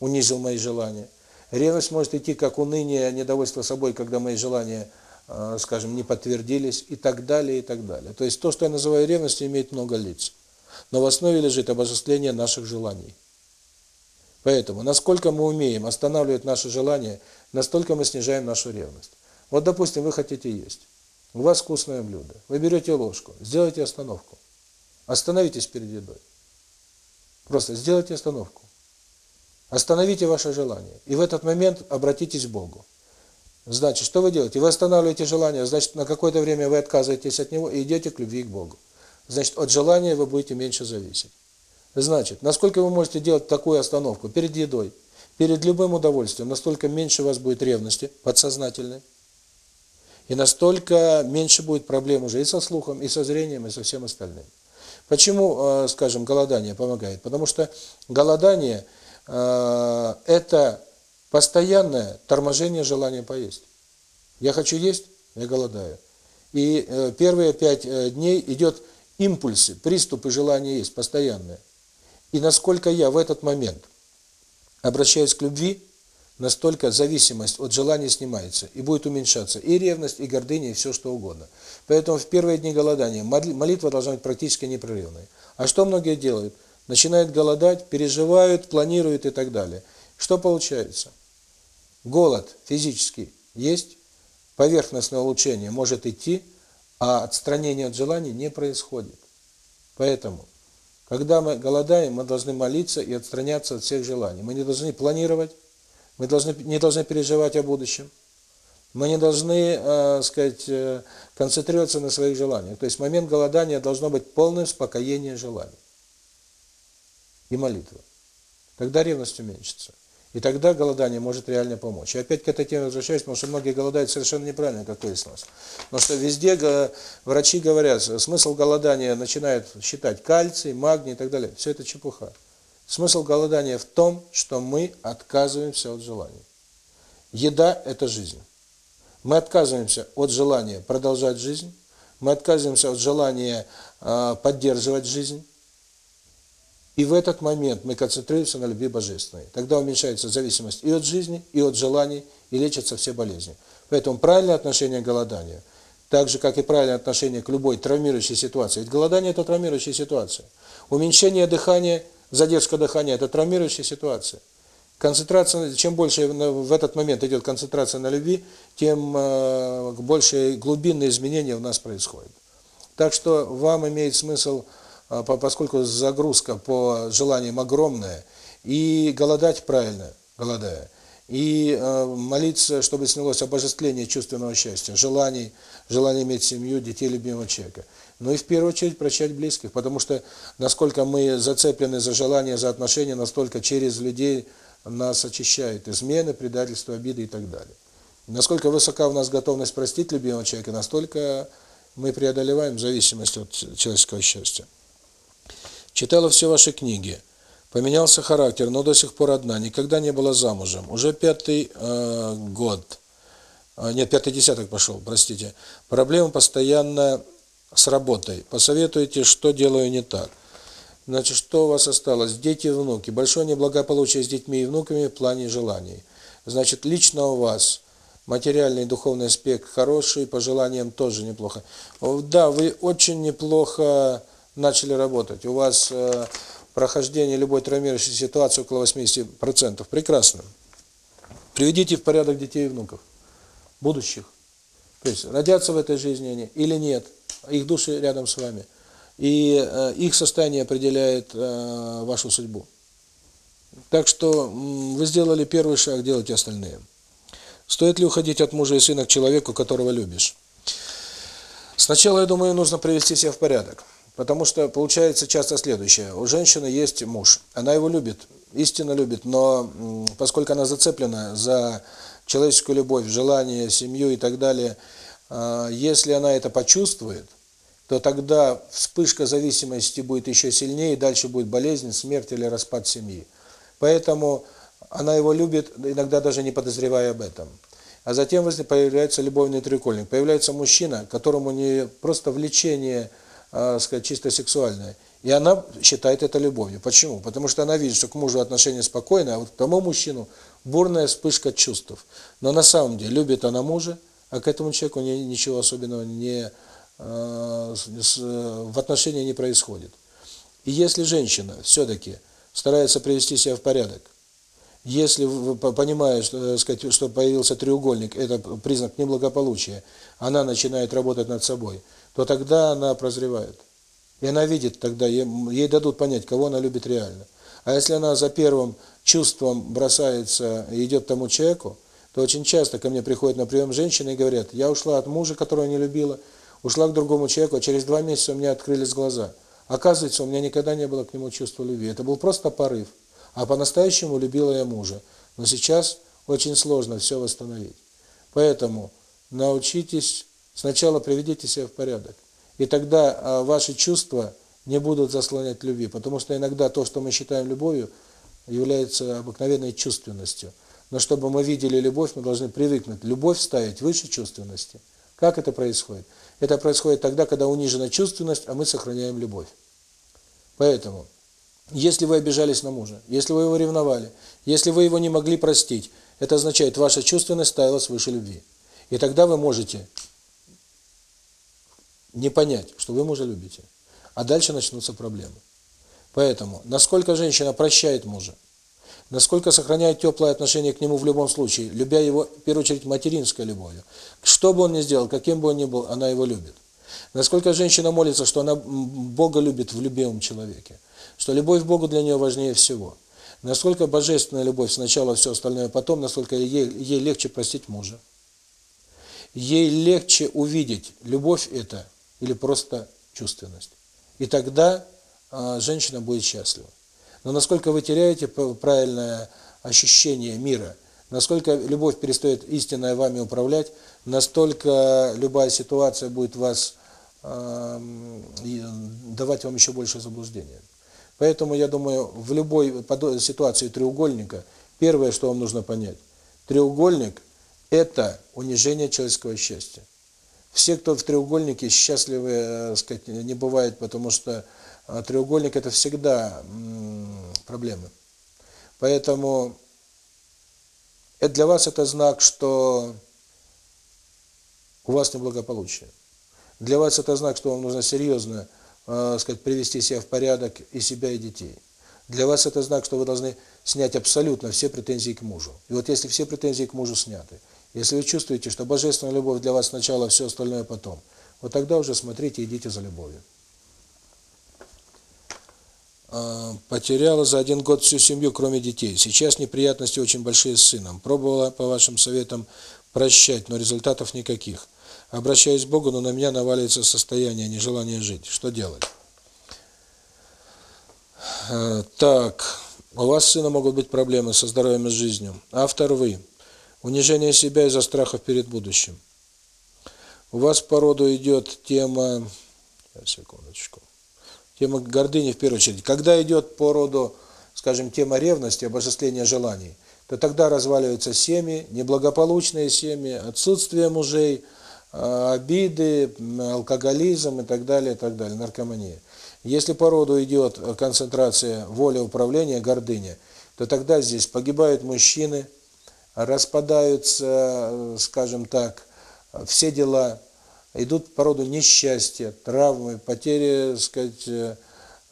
унизил мои желания. Ревность может идти как уныние, недовольство собой, когда мои желания, э, скажем, не подтвердились и так далее, и так далее. То есть то, что я называю ревностью, имеет много лиц. Но в основе лежит обожествление наших желаний. Поэтому, насколько мы умеем останавливать наши желания, настолько мы снижаем нашу ревность. Вот, допустим, вы хотите есть. У вас вкусное блюдо. Вы берете ложку, сделайте остановку. Остановитесь перед едой. Просто сделайте остановку. Остановите ваше желание. И в этот момент обратитесь к Богу. Значит, что вы делаете? Вы останавливаете желание, значит, на какое-то время вы отказываетесь от него и идете к любви к Богу. Значит, от желания вы будете меньше зависеть. Значит, насколько вы можете делать такую остановку перед едой, перед любым удовольствием, настолько меньше у вас будет ревности подсознательной, и настолько меньше будет проблем уже и со слухом, и со зрением, и со всем остальным. Почему, э, скажем, голодание помогает? Потому что голодание – Э, это постоянное торможение желания поесть. Я хочу есть, я голодаю. И э, первые пять дней идет импульсы, приступы желания есть, постоянные. И насколько я в этот момент обращаюсь к любви, настолько зависимость от желания снимается, и будет уменьшаться и ревность, и гордыня, и все что угодно. Поэтому в первые дни голодания молитва должна быть практически непрерывной. А что многие делают? начинают голодать, переживают, планируют и так далее. Что получается? Голод физический есть, поверхностное улучшение может идти, а отстранение от желаний не происходит. Поэтому, когда мы голодаем, мы должны молиться и отстраняться от всех желаний. Мы не должны планировать, мы должны не должны переживать о будущем. Мы не должны, э, сказать, э, концентрироваться на своих желаниях. То есть момент голодания должно быть полное успокоение желаний и молитвы. Тогда ревность уменьшится. И тогда голодание может реально помочь. И опять к этой теме возвращаюсь, потому что многие голодают совершенно неправильно, как выяснилось. Потому что везде врачи говорят, смысл голодания начинают считать кальций, магний и так далее. Все это чепуха. Смысл голодания в том, что мы отказываемся от желаний. Еда – это жизнь. Мы отказываемся от желания продолжать жизнь, мы отказываемся от желания э, поддерживать жизнь, и в этот момент мы концентрируемся на любви божественной. Тогда уменьшается зависимость и от жизни, и от желаний, и лечатся все болезни. Поэтому правильное отношение к голоданию, так же, как и правильное отношение к любой травмирующей ситуации. Ведь голодание – это травмирующая ситуация. Уменьшение дыхания, задержка дыхания – это травмирующая ситуация. Концентрация, чем больше в этот момент идет концентрация на любви, тем э, больше глубинные изменения у нас происходят. Так что вам имеет смысл поскольку загрузка по желаниям огромная, и голодать правильно, голодая, и э, молиться, чтобы снялось обожествление чувственного счастья, желаний, желание иметь семью, детей, любимого человека. Ну и в первую очередь прощать близких, потому что насколько мы зацеплены за желания, за отношения, настолько через людей нас очищают измены, предательства, обиды и так далее. Насколько высока у нас готовность простить любимого человека, настолько мы преодолеваем зависимость от человеческого счастья. Читала все ваши книги. Поменялся характер, но до сих пор одна. Никогда не была замужем. Уже пятый э, год. А, нет, пятый десяток пошел, простите. Проблемы постоянно с работой. Посоветуйте, что делаю не так. Значит, что у вас осталось? Дети и внуки. Большое неблагополучие с детьми и внуками в плане желаний. Значит, лично у вас материальный и духовный аспект хороший, по желаниям тоже неплохо. Да, вы очень неплохо начали работать. У вас э, прохождение любой травмирующей ситуации около 80%. Прекрасно. Приведите в порядок детей и внуков, будущих. То есть родятся в этой жизни они или нет, их души рядом с вами. И э, их состояние определяет э, вашу судьбу. Так что вы сделали первый шаг, делайте остальные. Стоит ли уходить от мужа и сына к человеку, которого любишь? Сначала, я думаю, нужно привести себя в порядок. Потому что получается часто следующее. У женщины есть муж. Она его любит, истинно любит, но поскольку она зацеплена за человеческую любовь, желание, семью и так далее, а, если она это почувствует, то тогда вспышка зависимости будет еще сильнее, и дальше будет болезнь, смерть или распад семьи. Поэтому она его любит, иногда даже не подозревая об этом. А затем появляется любовный треугольник. Появляется мужчина, которому не просто влечение, э, сказать, чисто сексуальное. И она считает это любовью. Почему? Потому что она видит, что к мужу отношения спокойные, а вот к тому мужчину бурная вспышка чувств. Но на самом деле любит она мужа, а к этому человеку ничего особенного не э, с, в отношении не происходит. И если женщина все-таки старается привести себя в порядок, если понимая, что, сказать, что появился треугольник, это признак неблагополучия, она начинает работать над собой, то тогда она прозревает. И она видит тогда, ей дадут понять, кого она любит реально. А если она за первым чувством бросается и идет тому человеку, то очень часто ко мне приходят на прием женщины и говорят, я ушла от мужа, которого не любила, ушла к другому человеку, а через два месяца у меня открылись глаза. Оказывается, у меня никогда не было к нему чувства любви. Это был просто порыв. А по-настоящему любила я мужа. Но сейчас очень сложно все восстановить. Поэтому научитесь, сначала приведите себя в порядок. И тогда а, ваши чувства не будут заслонять любви. Потому что иногда то, что мы считаем любовью, является обыкновенной чувственностью. Но чтобы мы видели любовь, мы должны привыкнуть любовь ставить выше чувственности. Как это происходит? Это происходит тогда, когда унижена чувственность, а мы сохраняем любовь. Поэтому если вы обижались на мужа, если вы его ревновали, если вы его не могли простить, это означает, ваша чувственность ставилась выше любви. И тогда вы можете не понять, что вы мужа любите. А дальше начнутся проблемы. Поэтому, насколько женщина прощает мужа, насколько сохраняет теплое отношение к нему в любом случае, любя его, в первую очередь, материнской любовью. Что бы он ни сделал, каким бы он ни был, она его любит. Насколько женщина молится, что она Бога любит в любимом человеке что любовь к Богу для нее важнее всего. Насколько божественная любовь сначала, все остальное потом, насколько ей, ей легче простить мужа. Ей легче увидеть, любовь это или просто чувственность. И тогда э, женщина будет счастлива. Но насколько вы теряете правильное ощущение мира, насколько любовь перестает истинная вами управлять, настолько любая ситуация будет вас давать вам еще больше заблуждения. Поэтому, я думаю, в любой ситуации треугольника, первое, что вам нужно понять, треугольник – это унижение человеческого счастья. Все, кто в треугольнике, счастливы, э, сказать, не бывает, потому что э, треугольник – это всегда проблемы. Поэтому это для вас это знак, что у вас неблагополучие. Для вас это знак, что вам нужно серьезно э, сказать, привести себя в порядок и себя, и детей. Для вас это знак, что вы должны снять абсолютно все претензии к мужу. И вот если все претензии к мужу сняты, если вы чувствуете, что божественная любовь для вас сначала, все остальное потом, вот тогда уже смотрите, идите за любовью. А, потеряла за один год всю семью, кроме детей. Сейчас неприятности очень большие с сыном. Пробовала по вашим советам прощать, но результатов никаких. Обращаюсь к Богу, но на меня наваливается состояние, нежелание жить. Что делать? Э, так, у вас с сыном могут быть проблемы со здоровьем и жизнью. Автор вы. Унижение себя из-за страхов перед будущим. У вас по роду идет тема... Секундочку. Тема гордыни в первую очередь. Когда идет по роду, скажем, тема ревности, обожествления желаний, то тогда разваливаются семьи, неблагополучные семьи, отсутствие мужей, Э, обиды, алкоголизм и так далее, и так далее, наркомания. Если по роду идет концентрация воли управления, гордыня, то тогда здесь погибают мужчины, распадаются, скажем так, все дела, идут по роду несчастья, травмы, потери, сказать, э,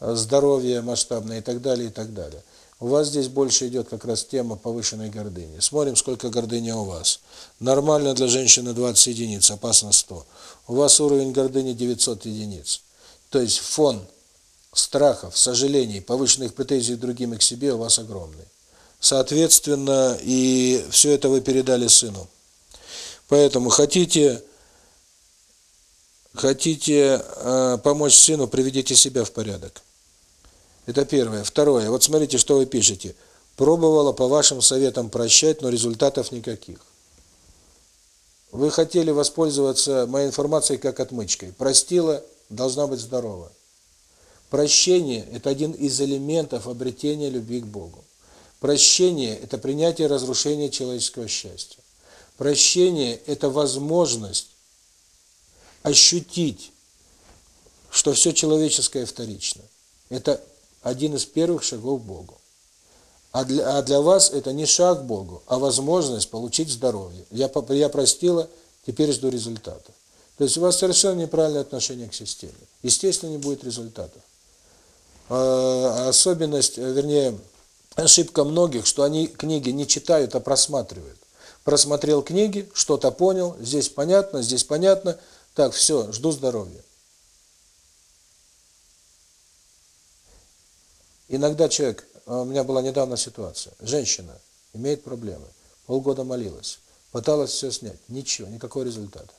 здоровья масштабное и так далее, и так далее. У вас здесь больше идет как раз тема повышенной гордыни. Смотрим, сколько гордыни у вас. Нормально для женщины 20 единиц, опасно 100. У вас уровень гордыни 900 единиц. То есть фон страхов, сожалений, повышенных претензий к другим и к себе у вас огромный. Соответственно, и все это вы передали сыну. Поэтому хотите хотите э, помочь сыну, приведите себя в порядок. Это первое. Второе. Вот смотрите, что вы пишете. Пробовала по вашим советам прощать, но результатов никаких. Вы хотели воспользоваться моей информацией как отмычкой. Простила, должна быть здорова. Прощение – это один из элементов обретения любви к Богу. Прощение – это принятие разрушения человеческого счастья. Прощение – это возможность ощутить, что все человеческое вторично. Это один из первых шагов к Богу. А для, а для вас это не шаг к Богу, а возможность получить здоровье. Я, я простила, теперь жду результатов. То есть у вас совершенно неправильное отношение к системе. Естественно, не будет результатов. А, особенность, вернее, ошибка многих, что они книги не читают, а просматривают. Просмотрел книги, что-то понял, здесь понятно, здесь понятно. Так, все, жду здоровья. Иногда человек, а, у меня была недавно ситуация, женщина имеет проблемы, полгода молилась, пыталась все снять, ничего, никакого результата.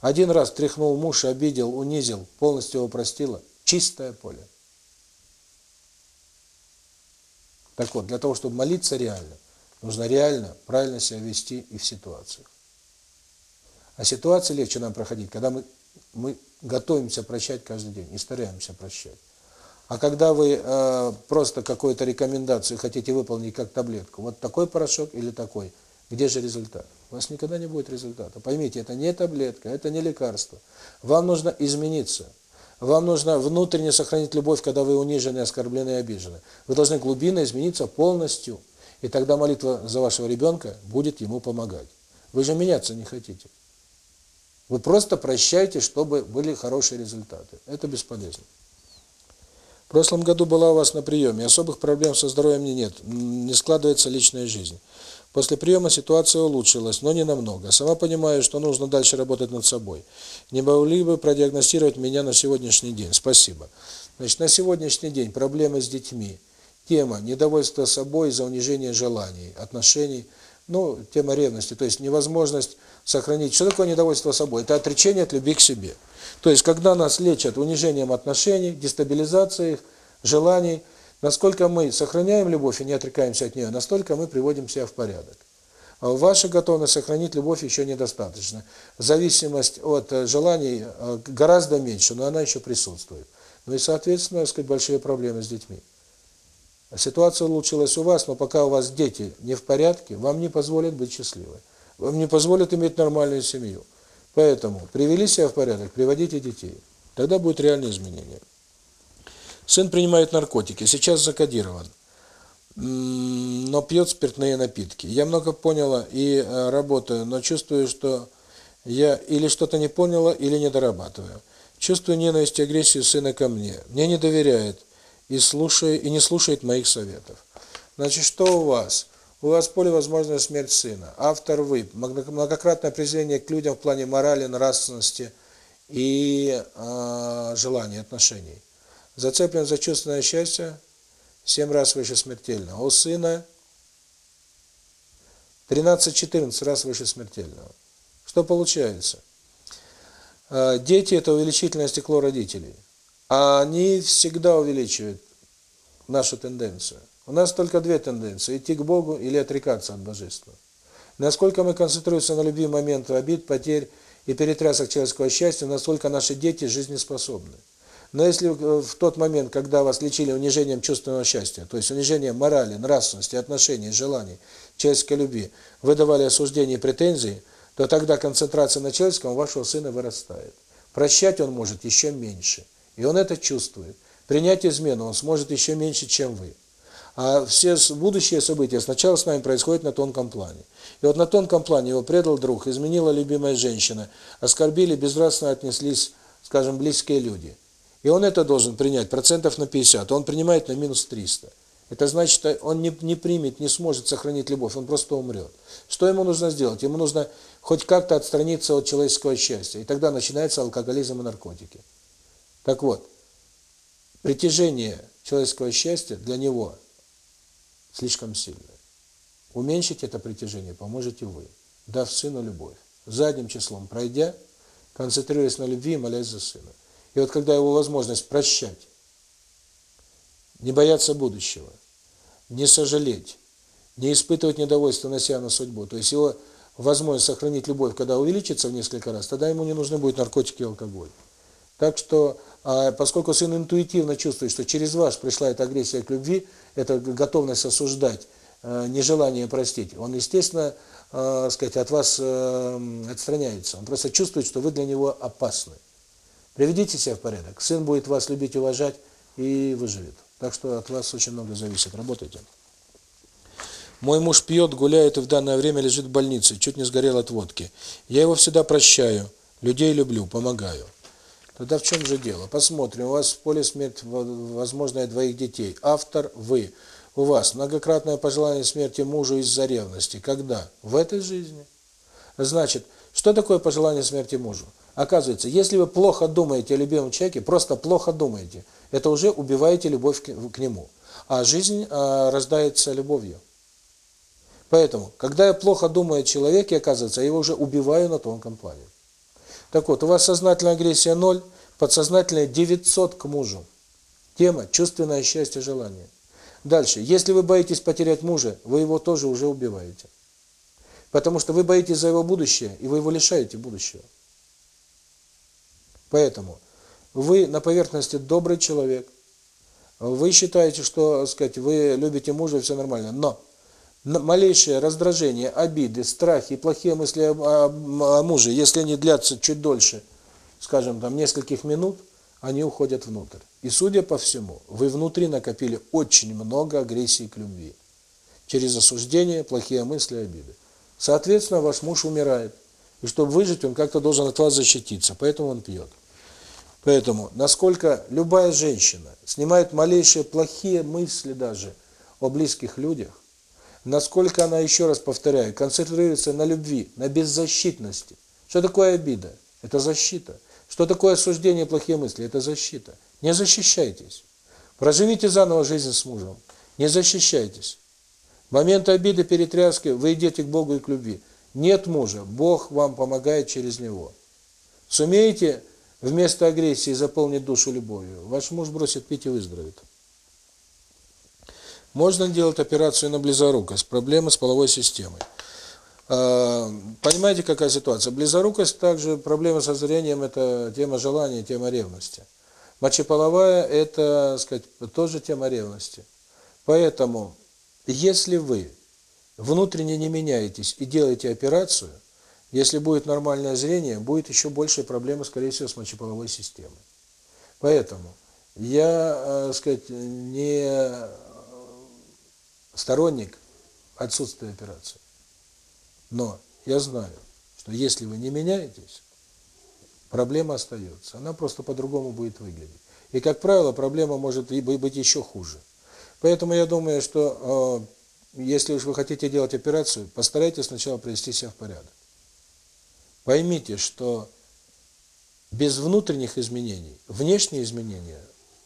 Один раз тряхнул муж, обидел, унизил, полностью его простила, чистое поле. Так вот, для того, чтобы молиться реально, нужно реально правильно себя вести и в ситуациях. А ситуации легче нам проходить, когда мы, мы готовимся прощать каждый день и стараемся прощать. А когда вы э, просто какую-то рекомендацию хотите выполнить как таблетку, вот такой порошок или такой, где же результат? У вас никогда не будет результата. Поймите, это не таблетка, это не лекарство. Вам нужно измениться. Вам нужно внутренне сохранить любовь, когда вы унижены, оскорблены и обижены. Вы должны глубинно измениться полностью. И тогда молитва за вашего ребенка будет ему помогать. Вы же меняться не хотите. Вы просто прощайте, чтобы были хорошие результаты. Это бесполезно. В прошлом году была у вас на приеме. Особых проблем со здоровьем нет. Не складывается личная жизнь. После приема ситуация улучшилась, но не намного. Сама понимаю, что нужно дальше работать над собой. Не могли бы продиагностировать меня на сегодняшний день? Спасибо. Значит, на сегодняшний день проблемы с детьми. Тема недовольства собой из-за унижения желаний, отношений. Ну, тема ревности, то есть невозможность сохранить. Что такое недовольство собой? Это отречение от любви к себе. То есть, когда нас лечат унижением отношений, дестабилизацией желаний – Насколько мы сохраняем любовь и не отрекаемся от нее, настолько мы приводим себя в порядок. А ваша готовность сохранить любовь еще недостаточно. Зависимость от э, желаний э, гораздо меньше, но она еще присутствует. Ну и, соответственно, так сказать, большие проблемы с детьми. Ситуация улучшилась у вас, но пока у вас дети не в порядке, вам не позволят быть счастливой. Вам не позволят иметь нормальную семью. Поэтому привели себя в порядок, приводите детей. Тогда будет реальное изменение. Сын принимает наркотики, сейчас закодирован, но пьет спиртные напитки. Я много поняла и э, работаю, но чувствую, что я или что-то не поняла, или не дорабатываю. Чувствую ненависть и агрессию сына ко мне. Мне не доверяет и слушает и не слушает моих советов. Значит, что у вас? У вас поле возможная смерть сына. Автор вы. Многократное определение к людям в плане морали, нравственности и э, желаний, отношений. Зацеплен за чувственное счастье семь раз выше смертельного. У сына 13-14 раз выше смертельного. Что получается? А, дети – это увеличительное стекло родителей. А они всегда увеличивают нашу тенденцию. У нас только две тенденции – идти к Богу или отрекаться от Божества. Насколько мы концентрируемся на любви моменты обид, потерь и перетрясок человеческого счастья, насколько наши дети жизнеспособны. Но если в тот момент, когда вас лечили унижением чувственного счастья, то есть унижением морали, нравственности, отношений, желаний, человеческой любви, вы давали осуждение и претензии, то тогда концентрация на человеческом у вашего сына вырастает. Прощать он может еще меньше. И он это чувствует. Принять измену он сможет еще меньше, чем вы. А все будущие события сначала с нами происходят на тонком плане. И вот на тонком плане его предал друг, изменила любимая женщина, оскорбили, безнравственно отнеслись, скажем, близкие люди – и он это должен принять процентов на 50, он принимает на минус 300. Это значит, он не, не примет, не сможет сохранить любовь, он просто умрет. Что ему нужно сделать? Ему нужно хоть как-то отстраниться от человеческого счастья. И тогда начинается алкоголизм и наркотики. Так вот, притяжение человеческого счастья для него слишком сильное. Уменьшить это притяжение поможете вы, дав сыну любовь. Задним числом пройдя, концентрируясь на любви и молясь за сына. И вот когда его возможность прощать, не бояться будущего, не сожалеть, не испытывать недовольство на себя, на судьбу, то есть его возможность сохранить любовь, когда увеличится в несколько раз, тогда ему не нужны будут наркотики и алкоголь. Так что, а, поскольку сын интуитивно чувствует, что через вас пришла эта агрессия к любви, это готовность осуждать, э, нежелание простить, он, естественно, э, сказать, от вас э, отстраняется. Он просто чувствует, что вы для него опасны. Приведите себя в порядок. Сын будет вас любить, уважать и выживет. Так что от вас очень много зависит. Работайте. Мой муж пьет, гуляет и в данное время лежит в больнице, чуть не сгорел от водки. Я его всегда прощаю, людей люблю, помогаю. Тогда в чем же дело? Посмотрим. У вас в поле смерть, возможно, двоих детей. Автор – вы. У вас многократное пожелание смерти мужу из-за ревности. Когда? В этой жизни. Значит, что такое пожелание смерти мужу? Оказывается, если вы плохо думаете о любимом человеке, просто плохо думаете, это уже убиваете любовь к нему. А жизнь а, рождается любовью. Поэтому, когда я плохо думаю о человеке, оказывается, я его уже убиваю на тонком плане. Так вот, у вас сознательная агрессия 0, подсознательная 900 к мужу. Тема – чувственное счастье, желание. Дальше. Если вы боитесь потерять мужа, вы его тоже уже убиваете. Потому что вы боитесь за его будущее, и вы его лишаете будущего. Поэтому вы на поверхности добрый человек, вы считаете, что, сказать, вы любите мужа, и все нормально, но малейшее раздражение, обиды, страхи плохие мысли о, о, о муже, если они длятся чуть дольше, скажем, там нескольких минут, они уходят внутрь. И судя по всему, вы внутри накопили очень много агрессии к любви. Через осуждение, плохие мысли, обиды. Соответственно, ваш муж умирает. И чтобы выжить, он как-то должен от вас защититься, поэтому он пьет. Поэтому, насколько любая женщина снимает малейшие плохие мысли даже о близких людях, насколько она, еще раз повторяю, концентрируется на любви, на беззащитности. Что такое обида? Это защита. Что такое осуждение плохие мысли? Это защита. Не защищайтесь. Проживите заново жизнь с мужем. Не защищайтесь. В момент обиды, перетряски вы идете к Богу и к любви. Нет мужа, Бог вам помогает через него. Сумеете вместо агрессии заполнить душу любовью, ваш муж бросит пить и выздоровеет. Можно делать операцию на близорукость, проблемы с половой системой. А, понимаете, какая ситуация? Близорукость также проблема со зрением это тема желания, тема ревности. Мочеполовая это, сказать, тоже тема ревности. Поэтому если вы внутренне не меняетесь и делаете операцию, если будет нормальное зрение, будет еще больше проблемы, скорее всего, с мочеполовой системой. Поэтому я, э, сказать, не сторонник отсутствия операции. Но я знаю, что если вы не меняетесь, проблема остается. Она просто по-другому будет выглядеть. И, как правило, проблема может быть еще хуже. Поэтому я думаю, что э, если уж вы хотите делать операцию, постарайтесь сначала привести себя в порядок. Поймите, что без внутренних изменений, внешние изменения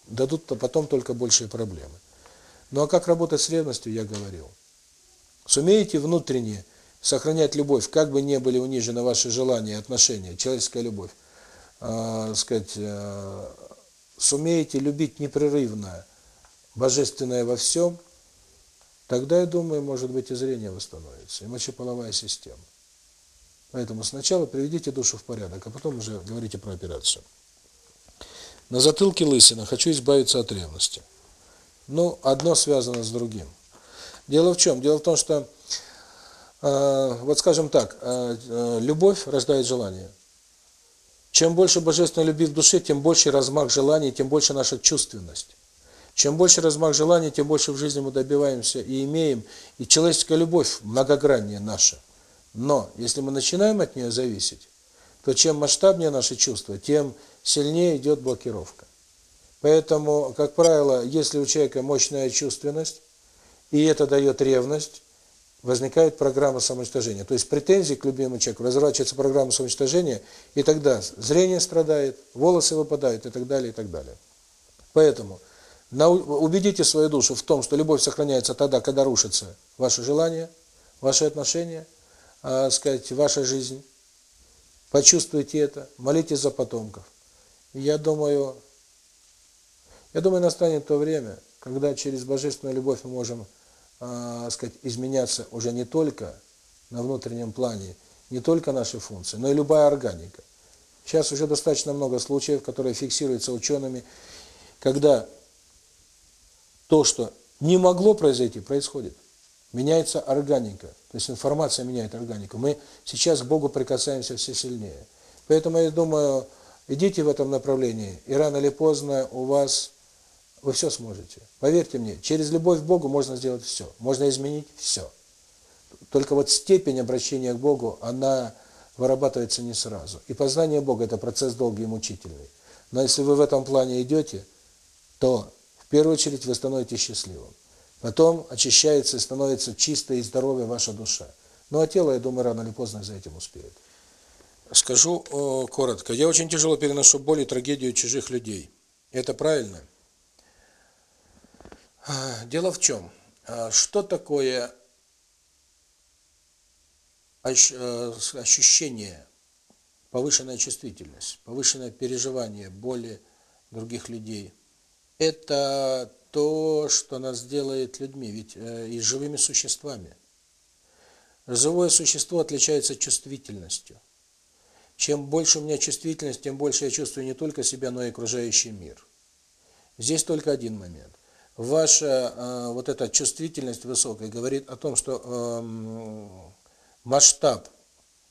дадут потом только большие проблемы. Ну а как работать с ревностью, я говорил. Сумеете внутренне сохранять любовь, как бы ни были унижены ваши желания, отношения, человеческая любовь, э, сказать, э, сумеете любить непрерывно, божественное во всем, тогда, я думаю, может быть, и зрение восстановится, и мочеполовая система. Поэтому сначала приведите душу в порядок, а потом уже говорите про операцию. На затылке лысина. Хочу избавиться от ревности. Ну, одно связано с другим. Дело в чем? Дело в том, что, э, вот скажем так, э, э, любовь рождает желание. Чем больше божественной любви в душе, тем больше размах желаний, тем больше наша чувственность. Чем больше размах желаний, тем больше в жизни мы добиваемся и имеем. И человеческая любовь многограннее наша. Но если мы начинаем от нее зависеть, то чем масштабнее наши чувства, тем сильнее идет блокировка. Поэтому, как правило, если у человека мощная чувственность, и это дает ревность, возникает программа самоуничтожения. То есть претензии к любимому человеку, разворачивается программа самоуничтожения, и тогда зрение страдает, волосы выпадают и так далее, и так далее. Поэтому убедите свою душу в том, что любовь сохраняется тогда, когда рушится ваше желание, ваши отношения, а, сказать, ваша жизнь. Почувствуйте это, молитесь за потомков. Я думаю, я думаю, настанет то время, когда через божественную любовь мы можем, э, сказать, изменяться уже не только на внутреннем плане, не только наши функции, но и любая органика. Сейчас уже достаточно много случаев, которые фиксируются учеными, когда то, что не могло произойти, происходит. Меняется органика, то есть информация меняет органику. Мы сейчас к Богу прикасаемся все сильнее. Поэтому я думаю, идите в этом направлении, и рано или поздно у вас вы все сможете. Поверьте мне, через любовь к Богу можно сделать все, можно изменить все. Только вот степень обращения к Богу, она вырабатывается не сразу. И познание Бога – это процесс долгий и мучительный. Но если вы в этом плане идете, то в первую очередь вы становитесь счастливым. Потом очищается и становится чистой и здоровой ваша душа. Ну а тело, я думаю, рано или поздно за этим успеет. Скажу о, коротко. Я очень тяжело переношу боль и трагедию чужих людей. Это правильно? А, дело в чем? А, что такое Э, ощущение, повышенная чувствительность, повышенное переживание боли других людей. Это то, что нас делает людьми, ведь э, и живыми существами. Живое существо отличается чувствительностью. Чем больше у меня чувствительность, тем больше я чувствую не только себя, но и окружающий мир. Здесь только один момент. Ваша э, вот эта чувствительность высокая говорит о том, что э, масштаб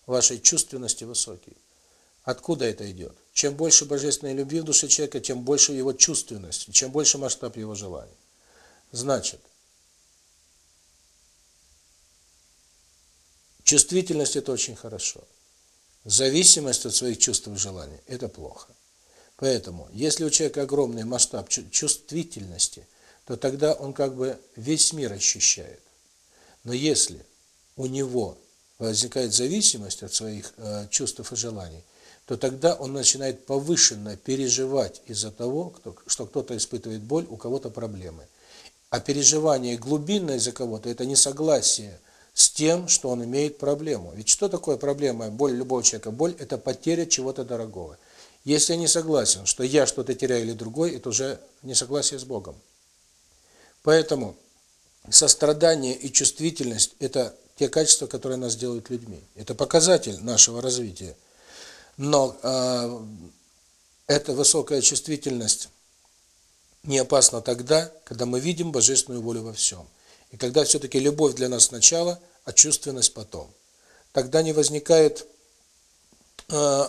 вашей чувственности высокий. Откуда это идет? Чем больше божественной любви в душе человека, тем больше его чувственность, чем больше масштаб его желаний. Значит, чувствительность – это очень хорошо. Зависимость от своих чувств и желаний – это плохо. Поэтому, если у человека огромный масштаб чувствительности, то тогда он как бы весь мир ощущает. Но если у него возникает зависимость от своих э, чувств и желаний, то тогда он начинает повышенно переживать из-за того, что кто-то испытывает боль, у кого-то проблемы. А переживание глубинное из-за кого-то – это несогласие с тем, что он имеет проблему. Ведь что такое проблема, боль любого человека? Боль – это потеря чего-то дорогого. Если я не согласен, что я что-то теряю или другой, это уже несогласие с Богом. Поэтому сострадание и чувствительность – это те качества, которые нас делают людьми. Это показатель нашего развития. Но э, эта высокая чувствительность не опасна тогда, когда мы видим божественную волю во всем. И когда все-таки любовь для нас сначала, а чувственность потом. Тогда не возникает... Э,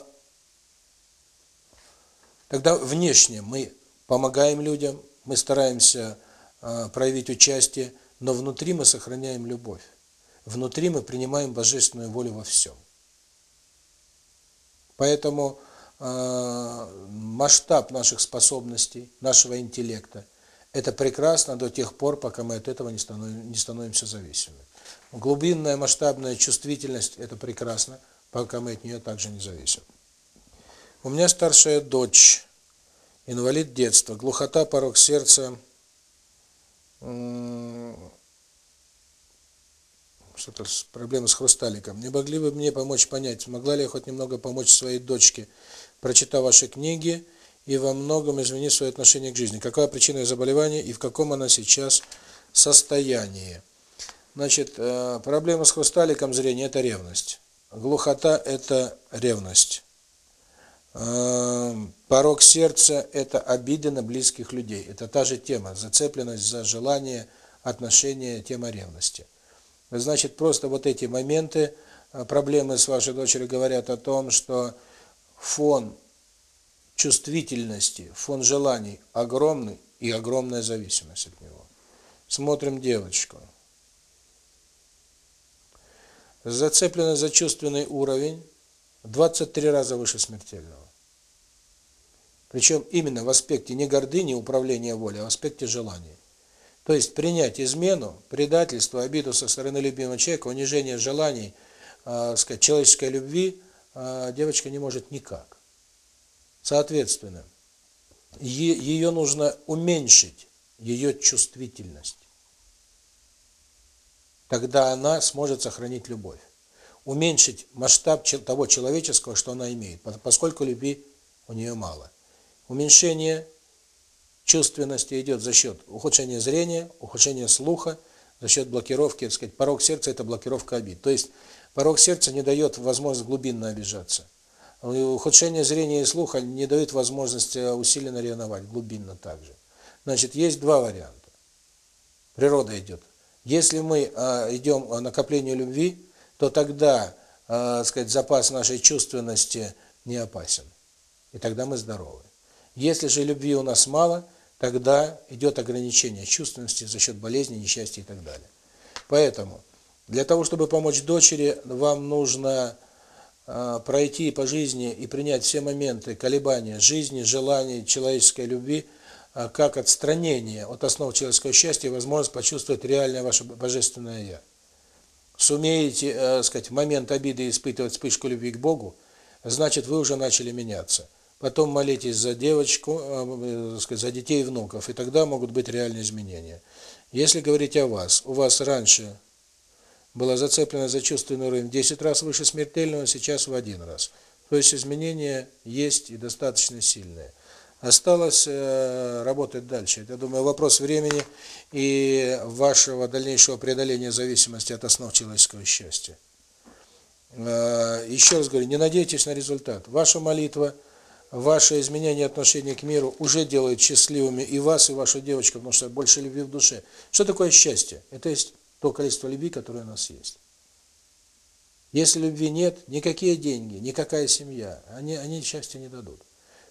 тогда внешне мы помогаем людям, мы стараемся э, проявить участие, но внутри мы сохраняем любовь внутри мы принимаем божественную волю во всем. Поэтому э, масштаб наших способностей, нашего интеллекта – это прекрасно до тех пор, пока мы от этого не, становим, не становимся зависимыми. Глубинная масштабная чувствительность – это прекрасно, пока мы от нее также не зависим. У меня старшая дочь, инвалид детства, глухота, порог сердца – что-то проблемы с хрусталиком. Не могли бы мне помочь понять, могла ли я хоть немного помочь своей дочке, прочитав ваши книги и во многом изменив свое отношение к жизни? Какая причина заболевания и в каком она сейчас состоянии? Значит, э, проблема с хрусталиком зрения – это ревность. Глухота – это ревность. Э, порог сердца – это обиды на близких людей. Это та же тема – зацепленность за желание, отношения, тема ревности. Значит, просто вот эти моменты, э, проблемы с вашей дочерью говорят о том, что фон чувствительности, фон желаний огромный и огромная зависимость от него. Смотрим девочку. Зацепленность за чувственный уровень 23 раза выше смертельного. Причем именно в аспекте не гордыни управления волей, а в аспекте желания. То есть принять измену, предательство, обиду со стороны любимого человека, унижение желаний, э, сказать, человеческой любви э, девочка не может никак. Соответственно, ее нужно уменьшить, ее чувствительность. Тогда она сможет сохранить любовь. Уменьшить масштаб того человеческого, что она имеет, поскольку любви у нее мало. Уменьшение чувственности идет за счет ухудшения зрения, ухудшения слуха, за счет блокировки, так сказать, порог сердца – это блокировка обид. То есть порог сердца не дает возможность глубинно обижаться. Ухудшение зрения и слуха не дает возможности усиленно ревновать, глубинно также. Значит, есть два варианта. Природа идет. Если мы э, идем к накоплению любви, то тогда, э, сказать, запас нашей чувственности не опасен. И тогда мы здоровы. Если же любви у нас мало, тогда идет ограничение чувственности за счет болезни, несчастья и так далее. Поэтому для того, чтобы помочь дочери, вам нужно э, пройти по жизни и принять все моменты колебания жизни, желаний, человеческой любви, э, как отстранение от основ человеческого счастья и возможность почувствовать реальное ваше божественное «Я». Сумеете, э, сказать, в момент обиды испытывать вспышку любви к Богу, значит, вы уже начали меняться. Потом молитесь за девочку, э, сказать, за детей и внуков, и тогда могут быть реальные изменения. Если говорить о вас, у вас раньше было зацеплено за чувственный уровень в 10 раз выше смертельного, сейчас в один раз. То есть изменения есть и достаточно сильные. Осталось э, работать дальше. Я думаю, вопрос времени и вашего дальнейшего преодоления зависимости от основ человеческого счастья. Э, еще раз говорю, не надейтесь на результат. Ваша молитва – ваше изменение отношения к миру уже делает счастливыми и вас, и вашу девочку, потому что больше любви в душе. Что такое счастье? Это есть то количество любви, которое у нас есть. Если любви нет, никакие деньги, никакая семья, они, они счастья не дадут.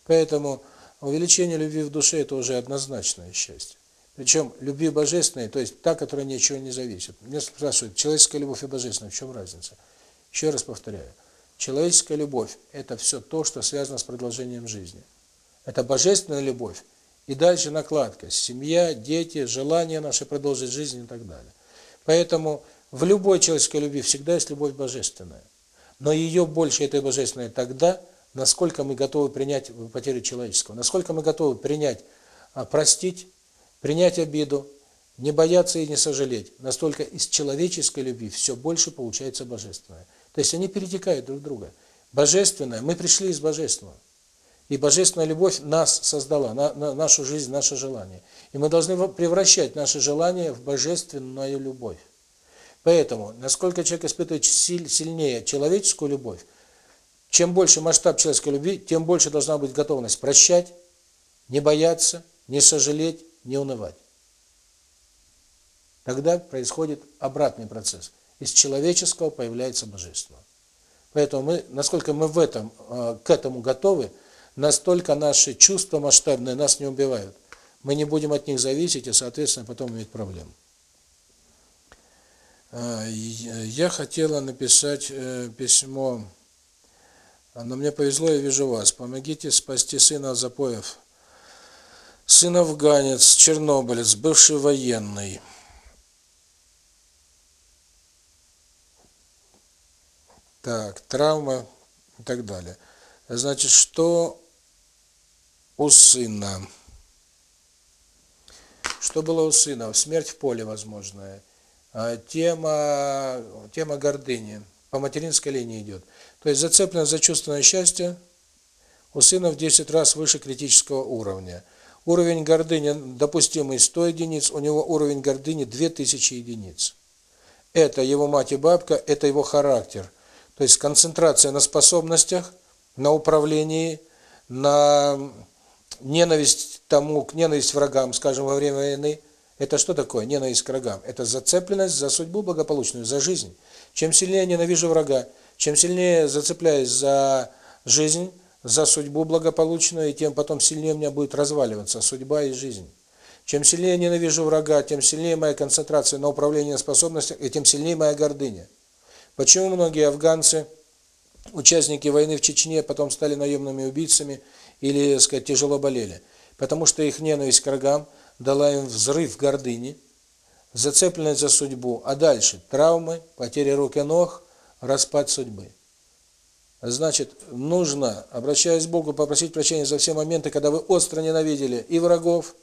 Поэтому увеличение любви в душе – это уже однозначное счастье. Причем любви божественной, то есть та, которая ни от чего не зависит. Меня спрашивают, человеческая любовь и божественная, в чем разница? Еще раз повторяю. Человеческая любовь – это все то, что связано с продолжением жизни. Это божественная любовь. И дальше накладка – семья, дети, желание наше продолжить жизнь и так далее. Поэтому в любой человеческой любви всегда есть любовь божественная. Но ее больше, этой божественной, тогда, насколько мы готовы принять потерю человеческого, насколько мы готовы принять, а, простить, принять обиду, не бояться и не сожалеть. Настолько из человеческой любви все больше получается божественное. То есть они перетекают друг друга. Божественное, мы пришли из Божественного. И Божественная любовь нас создала, на, на нашу жизнь, наше желание. И мы должны превращать наше желание в божественную любовь. Поэтому, насколько человек испытывает сильнее человеческую любовь, чем больше масштаб человеческой любви, тем больше должна быть готовность прощать, не бояться, не сожалеть, не унывать. Тогда происходит обратный процесс из человеческого появляется божественное. Поэтому мы, насколько мы в этом, э, к этому готовы, настолько наши чувства масштабные нас не убивают. Мы не будем от них зависеть и, соответственно, потом иметь проблемы. Э, я хотела написать э, письмо, но мне повезло, я вижу вас. Помогите спасти сына от запоев. Сын афганец, чернобылец, бывший военный. Так, травма и так далее. Значит, что у сына? Что было у сына? Смерть в поле возможная. А, тема, тема гордыни. По материнской линии идет. То есть зацеплено за чувственное счастье у сына в 10 раз выше критического уровня. Уровень гордыни допустимый 100 единиц, у него уровень гордыни 2000 единиц. Это его мать и бабка, это его характер – то есть концентрация на способностях, на управлении, на ненависть тому, к ненависть врагам, скажем, во время войны. Это что такое ненависть к врагам? Это зацепленность за судьбу благополучную, за жизнь. Чем сильнее ненавижу врага, чем сильнее зацепляюсь за жизнь, за судьбу благополучную, и тем потом сильнее у меня будет разваливаться судьба и жизнь. Чем сильнее ненавижу врага, тем сильнее моя концентрация на управлении способностях, и тем сильнее моя гордыня. Почему многие афганцы, участники войны в Чечне, потом стали наемными убийцами или, так сказать, тяжело болели? Потому что их ненависть к врагам дала им взрыв гордыни, зацепленность за судьбу, а дальше травмы, потеря рук и ног, распад судьбы. Значит, нужно, обращаясь к Богу, попросить прощения за все моменты, когда вы остро ненавидели и врагов,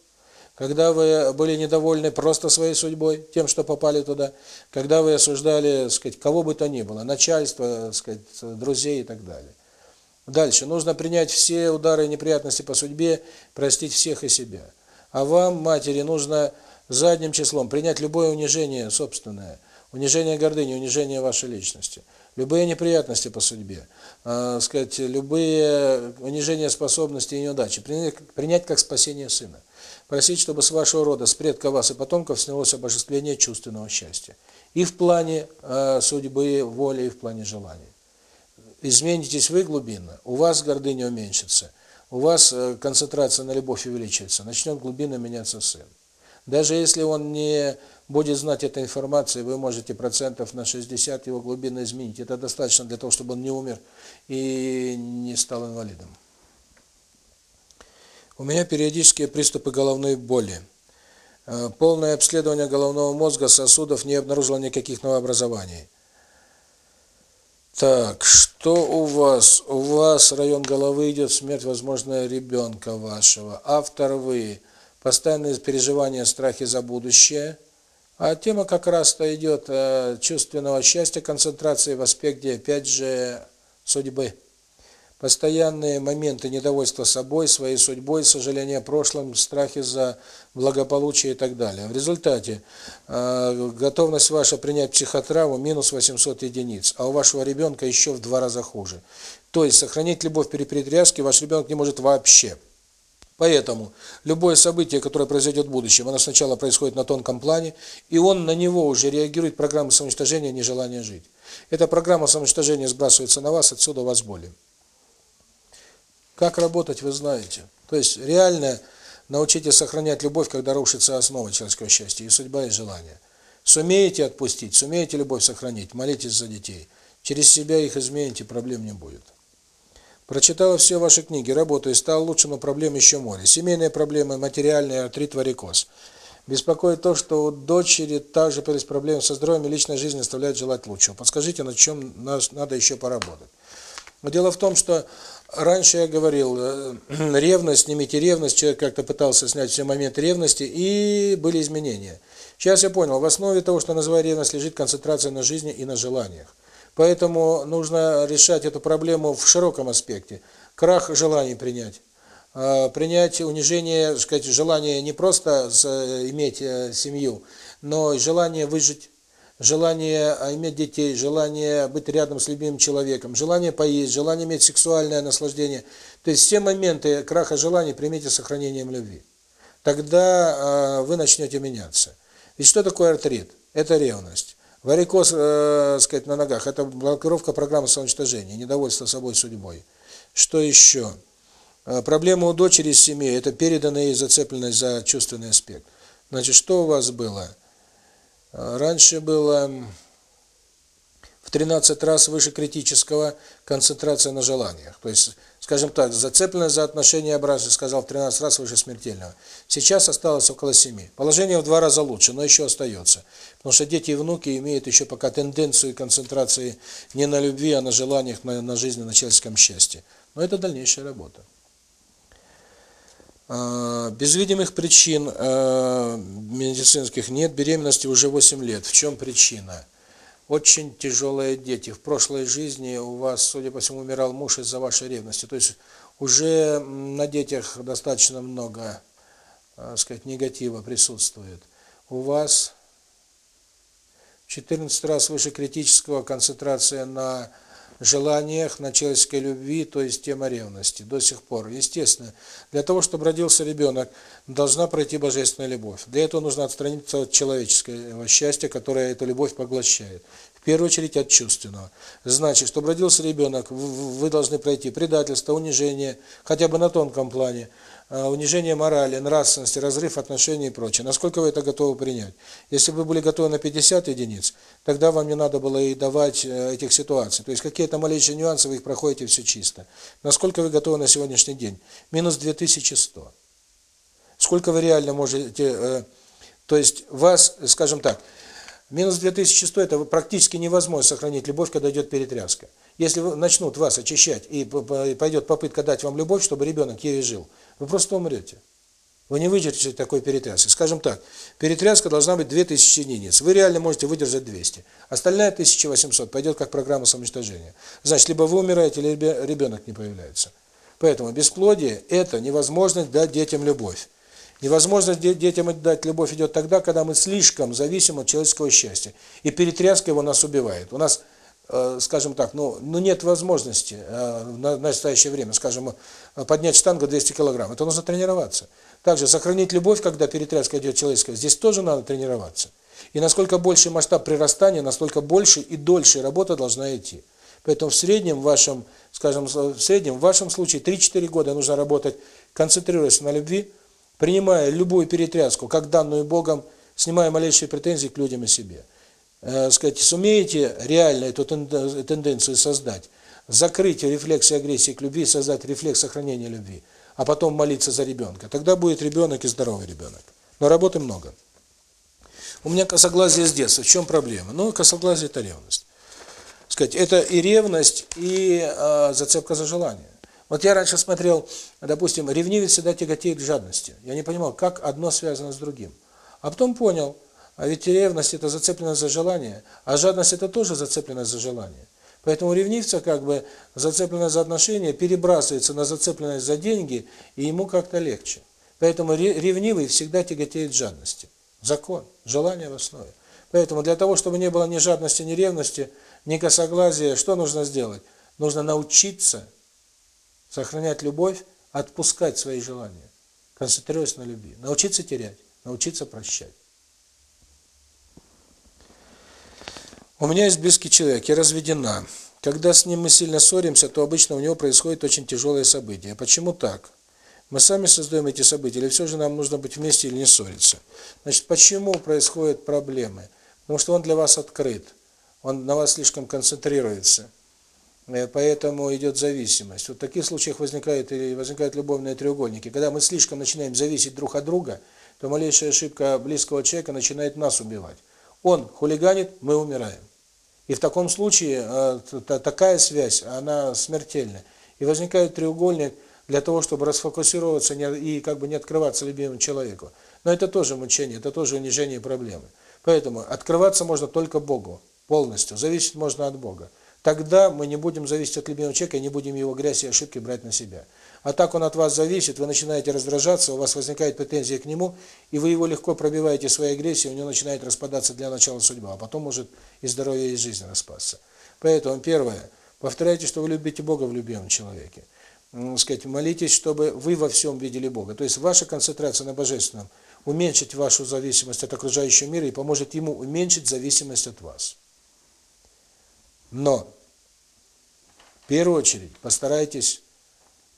когда вы были недовольны просто своей судьбой, тем, что попали туда, когда вы осуждали, сказать, кого бы то ни было, начальство, сказать, друзей и так далее. Дальше. Нужно принять все удары и неприятности по судьбе, простить всех и себя. А вам, матери, нужно задним числом принять любое унижение собственное, унижение гордыни, унижение вашей личности. любые неприятности по судьбе, э, сказать, любые унижения способностей и неудачи принять, принять как спасение сына. Просить, чтобы с вашего рода, с предка вас и потомков снялось обожествление чувственного счастья. И в плане э, судьбы, воли, и в плане желаний. Изменитесь вы глубинно, у вас гордыня уменьшится, у вас э, концентрация на любовь увеличивается, начнет глубинно меняться сын. Даже если он не будет знать этой информации, вы можете процентов на 60 его глубины изменить. Это достаточно для того, чтобы он не умер и не стал инвалидом. У меня периодические приступы головной боли. Э, полное обследование головного мозга, сосудов не обнаружило никаких новообразований. Так, что у вас? У вас район головы идет смерть, возможно, ребенка вашего. Автор вы. Постоянные переживания, страхи за будущее. А тема как раз-то идет э, чувственного счастья, концентрации в аспекте, опять же, судьбы постоянные моменты недовольства собой, своей судьбой, сожаления о прошлом, страхи за благополучие и так далее. В результате э, готовность ваша принять психотравму минус 800 единиц, а у вашего ребенка еще в два раза хуже. То есть сохранить любовь при перетряске ваш ребенок не может вообще. Поэтому любое событие, которое произойдет в будущем, оно сначала происходит на тонком плане, и он на него уже реагирует программой самоуничтожения, нежелания жить. Эта программа самоуничтожения сбрасывается на вас, отсюда у вас боли. Как работать, вы знаете. То есть реально научитесь сохранять любовь, когда рушится основа человеческого счастья, и судьба, и желание. Сумеете отпустить, сумеете любовь сохранить, молитесь за детей. Через себя их измените, проблем не будет. Прочитала все ваши книги, работаю, стал лучше, но проблем еще море. Семейные проблемы, материальные, артрит, варикоз. Беспокоит то, что у дочери также появились проблемы со здоровьем и личной жизнью оставляет желать лучшего. Подскажите, над чем надо еще поработать. Но дело в том, что Раньше я говорил, э, ревность, снимите ревность, человек как-то пытался снять все моменты ревности, и были изменения. Сейчас я понял, в основе того, что называю ревность, лежит концентрация на жизни и на желаниях. Поэтому нужно решать эту проблему в широком аспекте. Крах желаний принять. А, принять унижение, сказать, желание не просто иметь э, семью, но желание выжить желание а, иметь детей, желание быть рядом с любимым человеком, желание поесть, желание иметь сексуальное наслаждение. То есть все моменты краха желаний примите сохранением любви. Тогда э, вы начнете меняться. Ведь что такое артрит? Это ревность. Варикоз, э, сказать, на ногах – это блокировка программы самоуничтожения, недовольство собой судьбой. Что еще? Э, проблема у дочери с семьей – это переданная ей зацепленность за чувственный аспект. Значит, что у вас было? Раньше было в 13 раз выше критического концентрация на желаниях. То есть, скажем так, зацепленность за отношения, я сказал, в 13 раз выше смертельного. Сейчас осталось около 7. Положение в два раза лучше, но еще остается. Потому что дети и внуки имеют еще пока тенденцию концентрации не на любви, а на желаниях, на, на жизни, на человеческом счастье. Но это дальнейшая работа. А, без видимых причин а, медицинских нет беременности уже 8 лет. В чем причина? Очень тяжелые дети. В прошлой жизни у вас, судя по всему, умирал муж из-за вашей ревности. То есть уже на детях достаточно много, так а, сказать, негатива присутствует. У вас 14 раз выше критического концентрация на желаниях, на человеческой любви, то есть тема ревности до сих пор. Естественно, для того, чтобы родился ребенок, должна пройти божественная любовь. Для этого нужно отстраниться от человеческого счастья, которое эту любовь поглощает. В первую очередь от чувственного. Значит, чтобы родился ребенок, вы должны пройти предательство, унижение, хотя бы на тонком плане, унижение морали, нравственности, разрыв отношений и прочее. Насколько вы это готовы принять? Если бы вы были готовы на 50 единиц, тогда вам не надо было и давать э, этих ситуаций. То есть какие-то малейшие нюансы, вы их проходите все чисто. Насколько вы готовы на сегодняшний день? Минус 2100. Сколько вы реально можете... Э, то есть вас, скажем так, минус 2100 это практически невозможно сохранить любовь, когда идет перетряска. Если начнут вас очищать и пойдет попытка дать вам любовь, чтобы ребенок ею жил, вы просто умрете. Вы не выдержите такой перетряски. Скажем так, перетряска должна быть 2000 единиц. Вы реально можете выдержать 200. Остальная 1800 пойдет как программа самоуничтожения. Значит, либо вы умираете, либо ребенок не появляется. Поэтому бесплодие – это невозможность дать детям любовь. Невозможность детям дать любовь идет тогда, когда мы слишком зависим от человеческого счастья. И перетряска его нас убивает. У нас скажем так, ну, ну нет возможности э, на, настоящее время, скажем, э, поднять штангу 200 килограмм, это нужно тренироваться. Также сохранить любовь, когда перетряска идет человеческая, здесь тоже надо тренироваться. И насколько больше масштаб прирастания, настолько больше и дольше работа должна идти. Поэтому в среднем в вашем, скажем, в среднем в вашем случае 3-4 года нужно работать, концентрируясь на любви, принимая любую перетряску, как данную Богом, снимая малейшие претензии к людям и себе. Э, сказать, сумеете реально эту тенденцию создать, закрыть рефлексы агрессии к любви, создать рефлекс сохранения любви, а потом молиться за ребенка, тогда будет ребенок и здоровый ребенок. Но работы много. У меня косоглазие с детства. В чем проблема? Ну, косоглазие – это ревность сказать, это и ревность, и э, зацепка за желание. Вот я раньше смотрел, допустим, ревнивец всегда тяготеет к жадности. Я не понимал, как одно связано с другим. А потом понял, а ведь ревность – это зацепленность за желание, а жадность – это тоже зацепленность за желание. Поэтому ревнивца как бы зацепленность за отношения перебрасывается на зацепленность за деньги, и ему как-то легче. Поэтому ревнивый всегда тяготеет жадности. Закон, желание в основе. Поэтому для того, чтобы не было ни жадности, ни ревности – не косоглазие, что нужно сделать? Нужно научиться сохранять любовь, отпускать свои желания, концентрируясь на любви. Научиться терять, научиться прощать. У меня есть близкий человек, я разведена. Когда с ним мы сильно ссоримся, то обычно у него происходит очень тяжелое событие. Почему так? Мы сами создаем эти события, или все же нам нужно быть вместе или не ссориться? Значит, почему происходят проблемы? Потому что он для вас открыт он на вас слишком концентрируется. Э, поэтому идет зависимость. Вот в таких случаях возникают или возникают любовные треугольники. Когда мы слишком начинаем зависеть друг от друга, то малейшая ошибка близкого человека начинает нас убивать. Он хулиганит, мы умираем. И в таком случае э, такая связь, она смертельна. И возникает треугольник для того, чтобы расфокусироваться и как бы не открываться любимому человеку. Но это тоже мучение, это тоже унижение проблемы. Поэтому открываться можно только Богу полностью. Зависеть можно от Бога. Тогда мы не будем зависеть от любимого человека и не будем его грязь и ошибки брать на себя. А так он от вас зависит, вы начинаете раздражаться, у вас возникает претензия к нему, и вы его легко пробиваете своей агрессией, у него начинает распадаться для начала судьба, а потом может и здоровье, и жизнь распасться. Поэтому, первое, повторяйте, что вы любите Бога в любимом человеке. Сказать, молитесь, чтобы вы во всем видели Бога. То есть ваша концентрация на Божественном уменьшит вашу зависимость от окружающего мира и поможет ему уменьшить зависимость от вас. Но в первую очередь постарайтесь,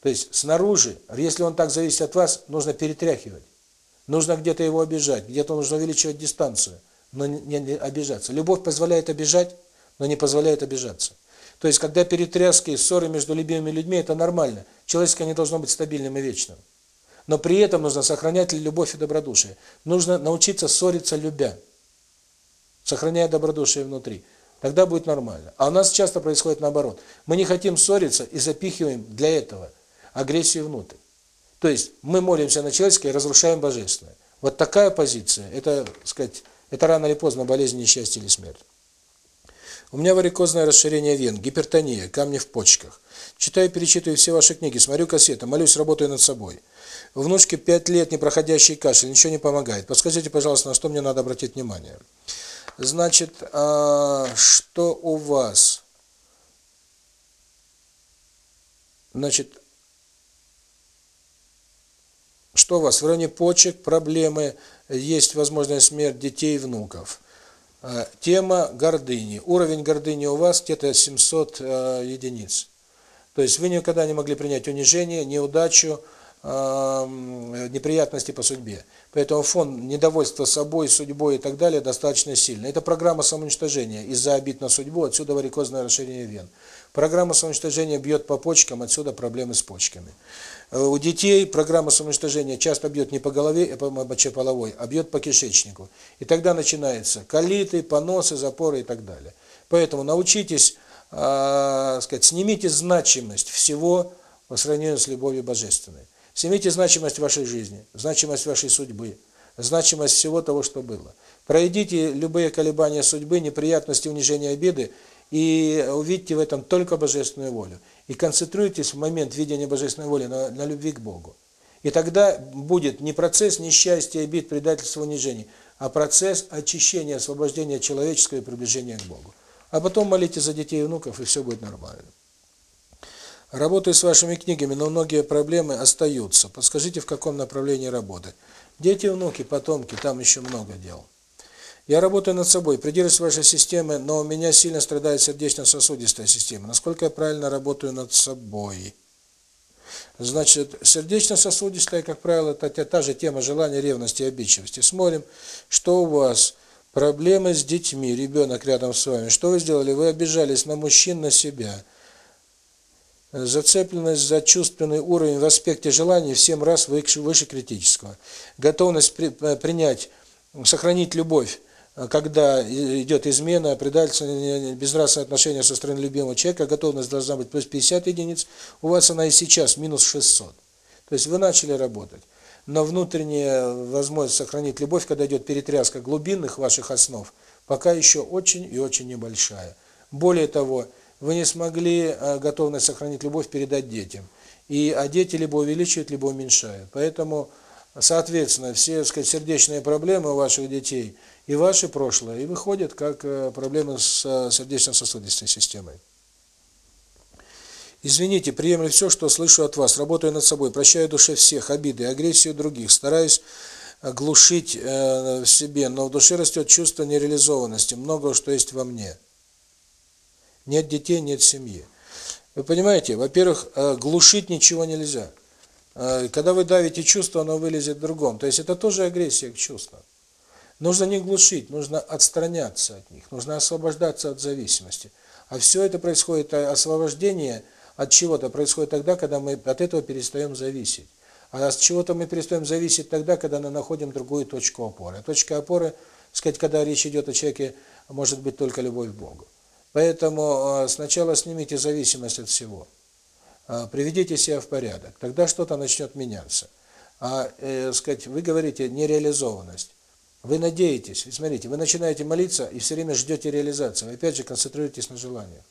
то есть снаружи, если он так зависит от вас, нужно перетряхивать. Нужно где-то его обижать, где-то нужно увеличивать дистанцию, но не, обижаться. Любовь позволяет обижать, но не позволяет обижаться. То есть, когда перетряски, ссоры между любимыми людьми, это нормально. Человеческое не должно быть стабильным и вечным. Но при этом нужно сохранять любовь и добродушие. Нужно научиться ссориться любя, сохраняя добродушие внутри. Тогда будет нормально. А у нас часто происходит наоборот. Мы не хотим ссориться и запихиваем для этого агрессию внутрь. То есть мы молимся на человеческое и разрушаем божественное. Вот такая позиция, это, сказать, это рано или поздно болезнь, несчастье или смерть. У меня варикозное расширение вен, гипертония, камни в почках. Читаю, перечитываю все ваши книги, смотрю кассеты, молюсь, работаю над собой. Внучке пять лет непроходящий кашель, ничего не помогает. Подскажите, пожалуйста, на что мне надо обратить внимание? Значит, а, что у вас? Значит, что у вас? В районе почек проблемы, есть возможная смерть детей и внуков. А, тема гордыни. Уровень гордыни у вас где-то 700 а, единиц. То есть вы никогда не могли принять унижение, неудачу, неприятности по судьбе. Поэтому фон недовольства собой, судьбой и так далее достаточно сильный. Это программа самоуничтожения из-за обид на судьбу, отсюда варикозное расширение вен. Программа самоуничтожения бьет по почкам, отсюда проблемы с почками. Э, у детей программа самоуничтожения часто бьет не по голове, а по мочеполовой, а бьет по кишечнику. И тогда начинается колиты, поносы, запоры и так далее. Поэтому научитесь, э, сказать, снимите значимость всего по сравнению с любовью божественной. Снимите значимость вашей жизни, значимость вашей судьбы, значимость всего того, что было. Пройдите любые колебания судьбы, неприятности, унижения, обиды и увидите в этом только божественную волю. И концентруйтесь в момент видения божественной воли на, на любви к Богу. И тогда будет не процесс несчастья, обид, предательства, унижений, а процесс очищения, освобождения человеческого и приближения к Богу. А потом молитесь за детей и внуков, и все будет нормально. Работаю с вашими книгами, но многие проблемы остаются. Подскажите, в каком направлении работать? Дети, внуки, потомки, там еще много дел. Я работаю над собой, придерживаюсь вашей системы, но у меня сильно страдает сердечно-сосудистая система. Насколько я правильно работаю над собой? Значит, сердечно-сосудистая, как правило, это та же тема желания, ревности и обидчивости. Смотрим, что у вас проблемы с детьми, ребенок рядом с вами. Что вы сделали? Вы обижались на мужчин, на себя. Зацепленность за чувственный уровень в аспекте желаний в 7 раз выше, критического. Готовность при, принять, сохранить любовь когда идет измена, предательство, безнравственное отношение со стороны любимого человека, готовность должна быть плюс 50 единиц, у вас она и сейчас минус 600. То есть вы начали работать. Но внутренняя возможность сохранить любовь, когда идет перетряска глубинных ваших основ, пока еще очень и очень небольшая. Более того, вы не смогли э, готовность сохранить любовь передать детям. И а дети либо увеличивают, либо уменьшают. Поэтому, соответственно, все, так сказать, сердечные проблемы у ваших детей – и ваше прошлое, и выходит как э, проблемы с э, сердечно-сосудистой системой. Извините, приемлю все, что слышу от вас, работаю над собой, прощаю душе всех, обиды, агрессию других, стараюсь глушить э, в себе, но в душе растет чувство нереализованности, много что есть во мне. Нет детей, нет семьи. Вы понимаете, во-первых, глушить ничего нельзя. Когда вы давите чувство, оно вылезет в другом. То есть это тоже агрессия к чувствам. Нужно не глушить, нужно отстраняться от них, нужно освобождаться от зависимости. А все это происходит, э, освобождение от чего-то происходит тогда, когда мы от этого перестаем зависеть. А от чего-то мы перестаем зависеть тогда, когда мы находим другую точку опоры. А точка опоры, сказать, когда речь идет о человеке, может быть только любовь к Богу. Поэтому э, сначала снимите зависимость от всего. Э, приведите себя в порядок. Тогда что-то начнет меняться. А, э, сказать, вы говорите нереализованность. Вы надеетесь, смотрите, вы начинаете молиться и все время ждете реализации. Вы опять же концентрируетесь на желаниях.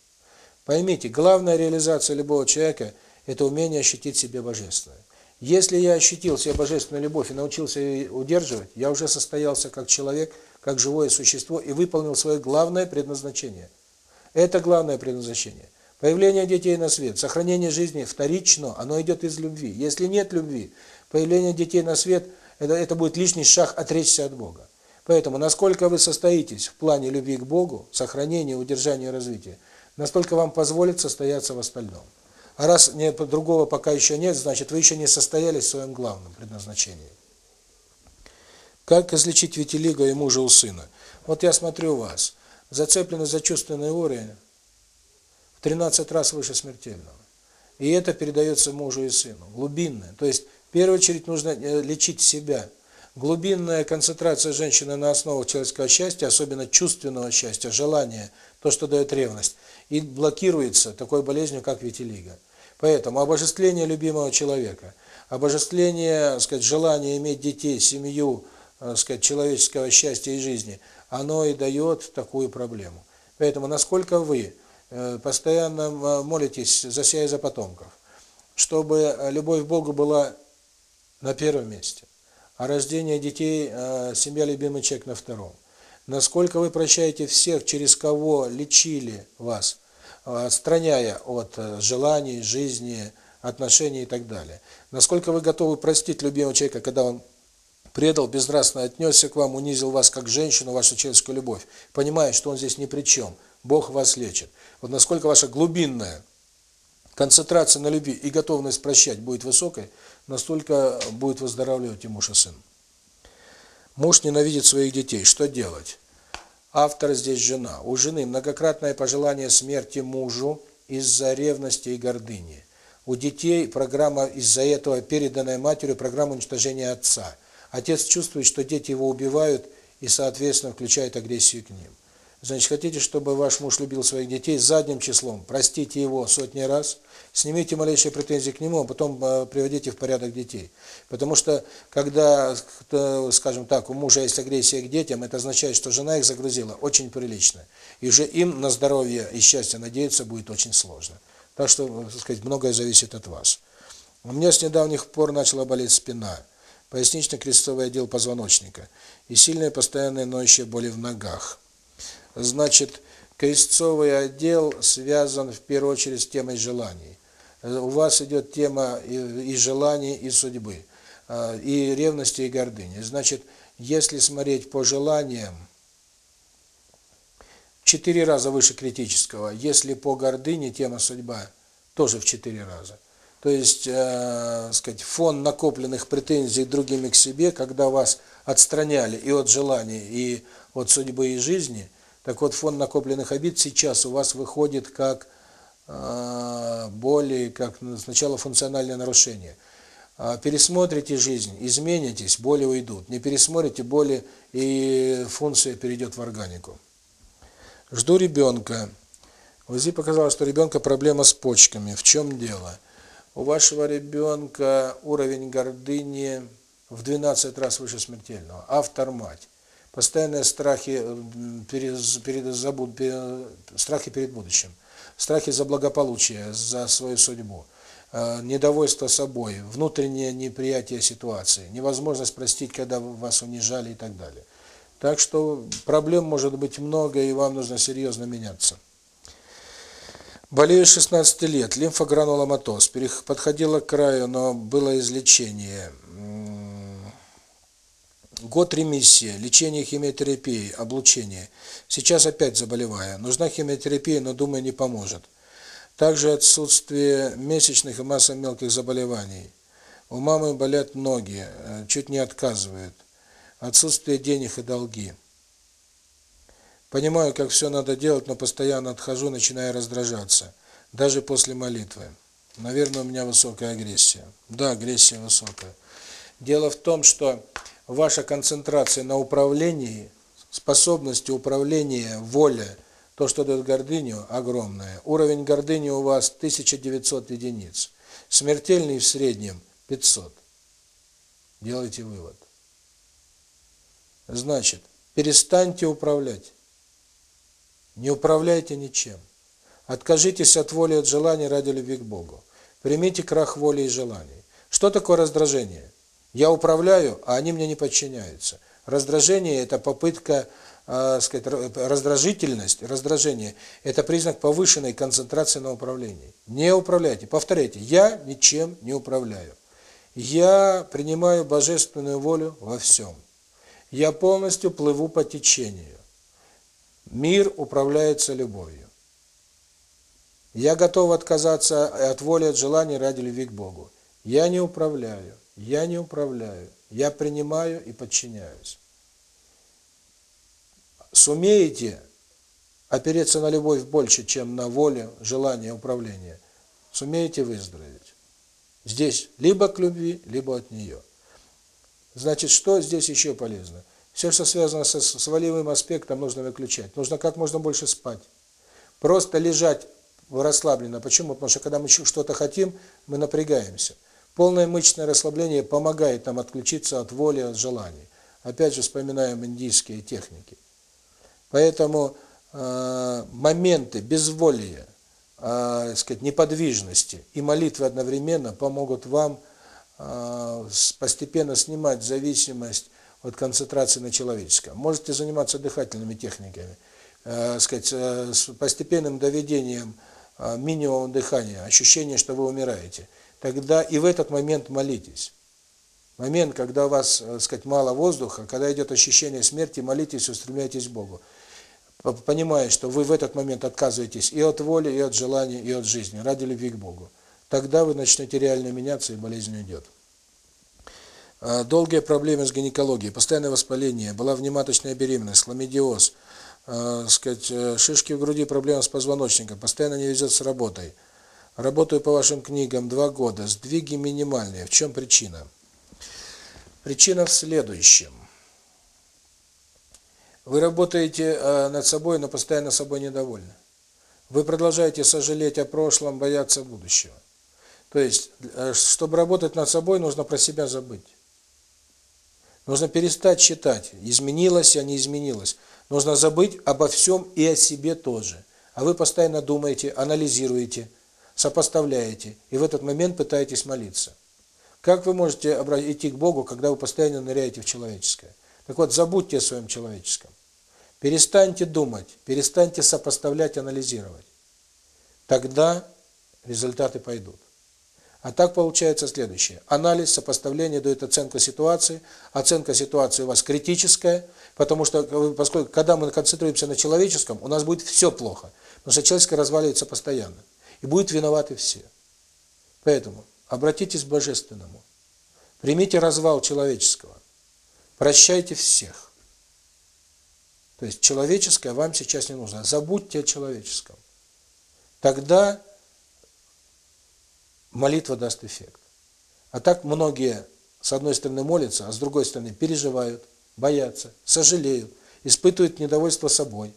Поймите, главная реализация любого человека – это умение ощутить себе божественное. Если я ощутил себе божественную любовь и научился ее удерживать, я уже состоялся как человек, как живое существо и выполнил свое главное предназначение. Это главное предназначение. Появление детей на свет, сохранение жизни вторично, оно идет из любви. Если нет любви, появление детей на свет – это, это будет лишний шаг отречься от Бога. Поэтому, насколько вы состоитесь в плане любви к Богу, сохранения, удержания и развития, настолько вам позволит состояться в остальном. А раз нет, другого пока еще нет, значит, вы еще не состоялись в своем главном предназначении. Как излечить витилиго и мужа у сына? Вот я смотрю вас. Зацеплены за чувственный уровень в 13 раз выше смертельного. И это передается мужу и сыну. Глубинное. То есть первую очередь нужно э, лечить себя. Глубинная концентрация женщины на основах человеческого счастья, особенно чувственного счастья, желания, то, что дает ревность, и блокируется такой болезнью, как витилиго. Поэтому обожествление любимого человека, обожествление, сказать, желания иметь детей, семью, э, сказать, человеческого счастья и жизни, оно и дает такую проблему. Поэтому насколько вы э, постоянно молитесь за себя и за потомков, чтобы любовь к Богу была на первом месте, а рождение детей, э, семья, любимый человек на втором. Насколько вы прощаете всех, через кого лечили вас, отстраняя от э, желаний, жизни, отношений и так далее. Насколько вы готовы простить любимого человека, когда он предал, безнравственно отнесся к вам, унизил вас как женщину, вашу человеческую любовь, понимая, что он здесь ни при чем, Бог вас лечит. Вот насколько ваша глубинная концентрация на любви и готовность прощать будет высокой, настолько будет выздоравливать и муж, и сын. Муж ненавидит своих детей. Что делать? Автор здесь жена. У жены многократное пожелание смерти мужу из-за ревности и гордыни. У детей программа из-за этого переданная матерью программа уничтожения отца. Отец чувствует, что дети его убивают и, соответственно, включает агрессию к ним. Значит, хотите, чтобы ваш муж любил своих детей задним числом, простите его сотни раз, снимите малейшие претензии к нему, а потом э, приводите в порядок детей. Потому что, когда, скажем так, у мужа есть агрессия к детям, это означает, что жена их загрузила очень прилично. И уже им на здоровье и счастье надеяться будет очень сложно. Так что, так сказать, многое зависит от вас. У меня с недавних пор начала болеть спина, пояснично-крестцовый отдел позвоночника и сильные постоянные ноющие боли в ногах. Значит, крестцовый отдел связан в первую очередь с темой желаний. У вас идет тема и, и желаний, и судьбы, и ревности, и гордыни. Значит, если смотреть по желаниям, четыре раза выше критического. Если по гордыне тема судьба, тоже в четыре раза. То есть, э, сказать, фон накопленных претензий другими к себе, когда вас отстраняли и от желаний, и от судьбы и жизни, так вот фон накопленных обид сейчас у вас выходит как э, боли, как сначала функциональное нарушение. А пересмотрите жизнь, изменитесь, боли уйдут. Не пересмотрите, боли и функция перейдет в органику. Жду ребенка. УЗИ показало, что у ребенка проблема с почками. В чем дело? У вашего ребенка уровень гордыни в 12 раз выше смертельного. Автор-мать. Постоянные страхи перед, перед, забуд, перед, страхи перед будущим. Страхи за благополучие, за свою судьбу. Э, недовольство собой, внутреннее неприятие ситуации, невозможность простить, когда вас унижали и так далее. Так что проблем может быть много, и вам нужно серьезно меняться. Болею 16 лет, лимфогрануломатоз. Подходила к краю, но было излечение. Год ремиссия, лечение химиотерапией, облучение. Сейчас опять заболеваю. Нужна химиотерапия, но, думаю, не поможет. Также отсутствие месячных и масса мелких заболеваний. У мамы болят ноги, э, чуть не отказывают отсутствие денег и долги. Понимаю, как все надо делать, но постоянно отхожу, начинаю раздражаться, даже после молитвы. Наверное, у меня высокая агрессия. Да, агрессия высокая. Дело в том, что ваша концентрация на управлении, способности управления, воля, то, что дает гордыню, огромная. Уровень гордыни у вас 1900 единиц. Смертельный в среднем 500. Делайте вывод. Значит, перестаньте управлять. Не управляйте ничем. Откажитесь от воли, от желаний ради любви к Богу. Примите крах воли и желаний. Что такое раздражение? Я управляю, а они мне не подчиняются. Раздражение – это попытка, э, сказать, раздражительность, раздражение – это признак повышенной концентрации на управлении. Не управляйте. Повторяйте. Я ничем не управляю. Я принимаю божественную волю во всем. Я полностью плыву по течению. Мир управляется любовью. Я готов отказаться от воли, от желания ради любви к Богу. Я не управляю, я не управляю, я принимаю и подчиняюсь. Сумеете опереться на любовь больше, чем на волю, желание, управление, сумеете выздороветь. Здесь либо к любви, либо от нее. Значит, что здесь еще полезно? Все, что связано со, с волевым аспектом, нужно выключать. Нужно как можно больше спать. Просто лежать расслабленно. Почему? Потому что когда мы что-то хотим, мы напрягаемся. Полное мышечное расслабление помогает нам отключиться от воли, от желаний. Опять же, вспоминаем индийские техники. Поэтому э, моменты безволия, э, сказать, неподвижности и молитвы одновременно помогут вам а, постепенно снимать зависимость от концентрации на человеческом. Можете заниматься дыхательными техниками, э, сказать, э, с постепенным доведением э, минимума дыхания, ощущение, что вы умираете. Тогда и в этот момент молитесь. Момент, когда у вас, сказать, мало воздуха, когда идет ощущение смерти, молитесь, устремляйтесь к Богу. Понимая, что вы в этот момент отказываетесь и от воли, и от желания, и от жизни, ради любви к Богу. Тогда вы начнете реально меняться, и болезнь уйдет. А, долгие проблемы с гинекологией, постоянное воспаление, была внематочная беременность, хламидиоз, э, сказать, э, шишки в груди, проблемы с позвоночником, постоянно не везет с работой. Работаю по вашим книгам два года, сдвиги минимальные. В чем причина? Причина в следующем. Вы работаете э, над собой, но постоянно собой недовольны. Вы продолжаете сожалеть о прошлом, бояться будущего. То есть, э, чтобы работать над собой, нужно про себя забыть. Нужно перестать считать, изменилось я, не изменилось. Нужно забыть обо всем и о себе тоже. А вы постоянно думаете, анализируете, сопоставляете, и в этот момент пытаетесь молиться. Как вы можете идти к Богу, когда вы постоянно ныряете в человеческое? Так вот, забудьте о своем человеческом. Перестаньте думать, перестаньте сопоставлять, анализировать. Тогда результаты пойдут. А так получается следующее. Анализ, сопоставление дает оценку ситуации. Оценка ситуации у вас критическая, потому что, поскольку когда мы концентрируемся на человеческом, у нас будет все плохо. Потому что человеческое разваливается постоянно. И будут виноваты все. Поэтому обратитесь к Божественному. Примите развал человеческого. Прощайте всех. То есть человеческое вам сейчас не нужно. Забудьте о человеческом. Тогда молитва даст эффект. А так многие, с одной стороны, молятся, а с другой стороны, переживают, боятся, сожалеют, испытывают недовольство собой.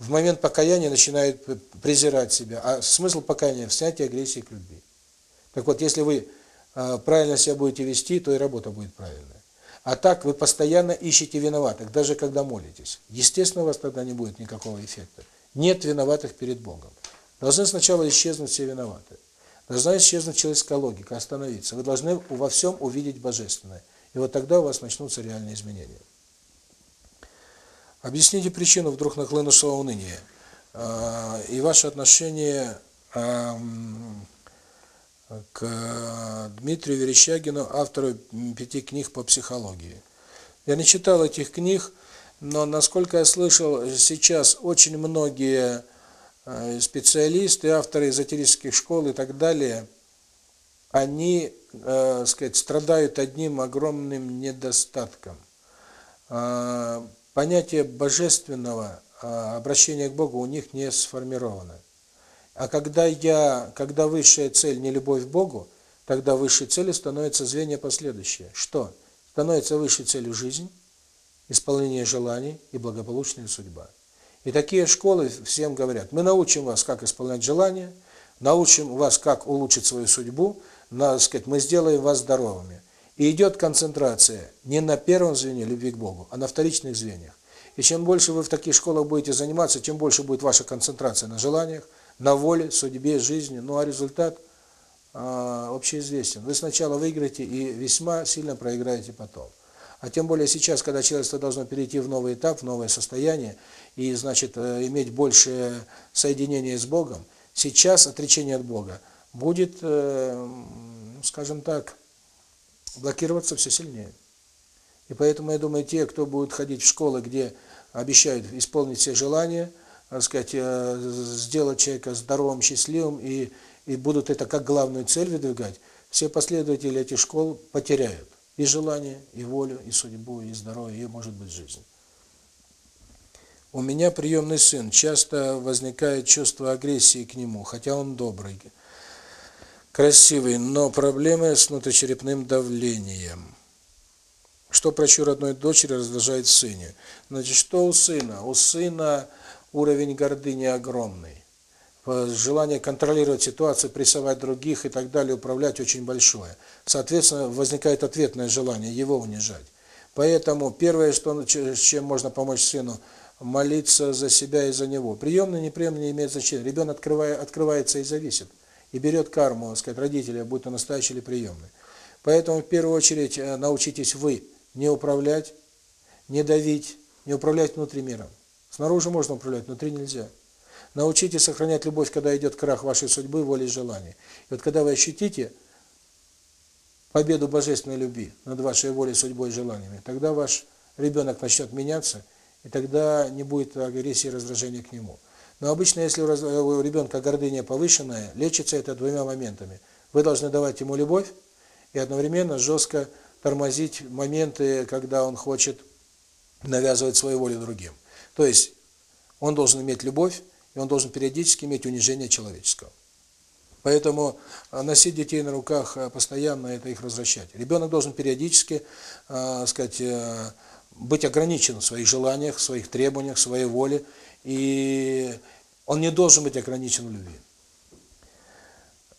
В момент покаяния начинают презирать себя. А смысл покаяния – в снятии агрессии к любви. Так вот, если вы а, правильно себя будете вести, то и работа будет правильная. А так вы постоянно ищете виноватых, даже когда молитесь. Естественно, у вас тогда не будет никакого эффекта. Нет виноватых перед Богом. Должны сначала исчезнуть все виноватые. Должна исчезнуть человеческая логика, остановиться. Вы должны во всем увидеть Божественное. И вот тогда у вас начнутся реальные изменения. Объясните причину вдруг нахлынувшего уныния а, и ваше отношение к Дмитрию Верещагину, автору пяти книг по психологии. Я не читал этих книг, но, насколько я слышал, сейчас очень многие э, специалисты, авторы эзотерических школ и так далее, они, э, сказать, страдают одним огромным недостатком. Понятие божественного э, обращения к Богу у них не сформировано. А когда я, когда высшая цель не любовь к Богу, тогда высшей целью становится звенья последующие. Что? Становится высшей целью жизнь, исполнение желаний и благополучная судьба. И такие школы всем говорят, мы научим вас, как исполнять желания, научим вас, как улучшить свою судьбу, на, сказать, мы сделаем вас здоровыми. И идет концентрация не на первом звене любви к Богу, а на вторичных звеньях. И чем больше вы в таких школах будете заниматься, тем больше будет ваша концентрация на желаниях, на воле, судьбе, жизни. Ну а результат а, общеизвестен. Вы сначала выиграете и весьма сильно проиграете потом. А тем более сейчас, когда человечество должно перейти в новый этап, в новое состояние, и, значит, э, иметь большее соединение с Богом, сейчас отречение от Бога будет, э, скажем так, блокироваться все сильнее. И поэтому, я думаю, те, кто будет ходить в школы, где обещают исполнить все желания, так сказать, э, сделать человека здоровым, счастливым, и, и будут это как главную цель выдвигать, все последователи этих школ потеряют и желание, и волю, и судьбу, и здоровье, и, может быть, жизнь. У меня приемный сын, часто возникает чувство агрессии к нему, хотя он добрый, красивый, но проблемы с внутричерепным давлением. Что прощу родной дочери раздражает сыне? Значит, что у сына? У сына уровень гордыни огромный. Желание контролировать ситуацию, прессовать других и так далее, управлять очень большое. Соответственно, возникает ответное желание его унижать. Поэтому первое, что, с чем можно помочь сыну, молиться за себя и за него. Приемный, неприемный не имеет значения. Ребенок открывает, открывается и зависит. И берет карму, так сказать, родителя, будь то настоящий или приемный. Поэтому в первую очередь э, научитесь вы не управлять, не давить, не управлять внутри миром. Снаружи можно управлять, внутри нельзя. Научитесь сохранять любовь, когда идет крах вашей судьбы, воли и желаний. И вот когда вы ощутите победу божественной любви над вашей волей, судьбой и желаниями, тогда ваш ребенок начнет меняться, и тогда не будет агрессии и раздражения к нему. Но обычно, если у ребенка гордыня повышенная, лечится это двумя моментами. Вы должны давать ему любовь и одновременно жестко тормозить моменты, когда он хочет навязывать свою волю другим. То есть он должен иметь любовь, и он должен периодически иметь унижение человеческого. Поэтому а, носить детей на руках а, постоянно это их развращать. Ребенок должен периодически, э, сказать, э, быть ограничен в своих желаниях, в своих требованиях, в своей воле, и он не должен быть ограничен в любви.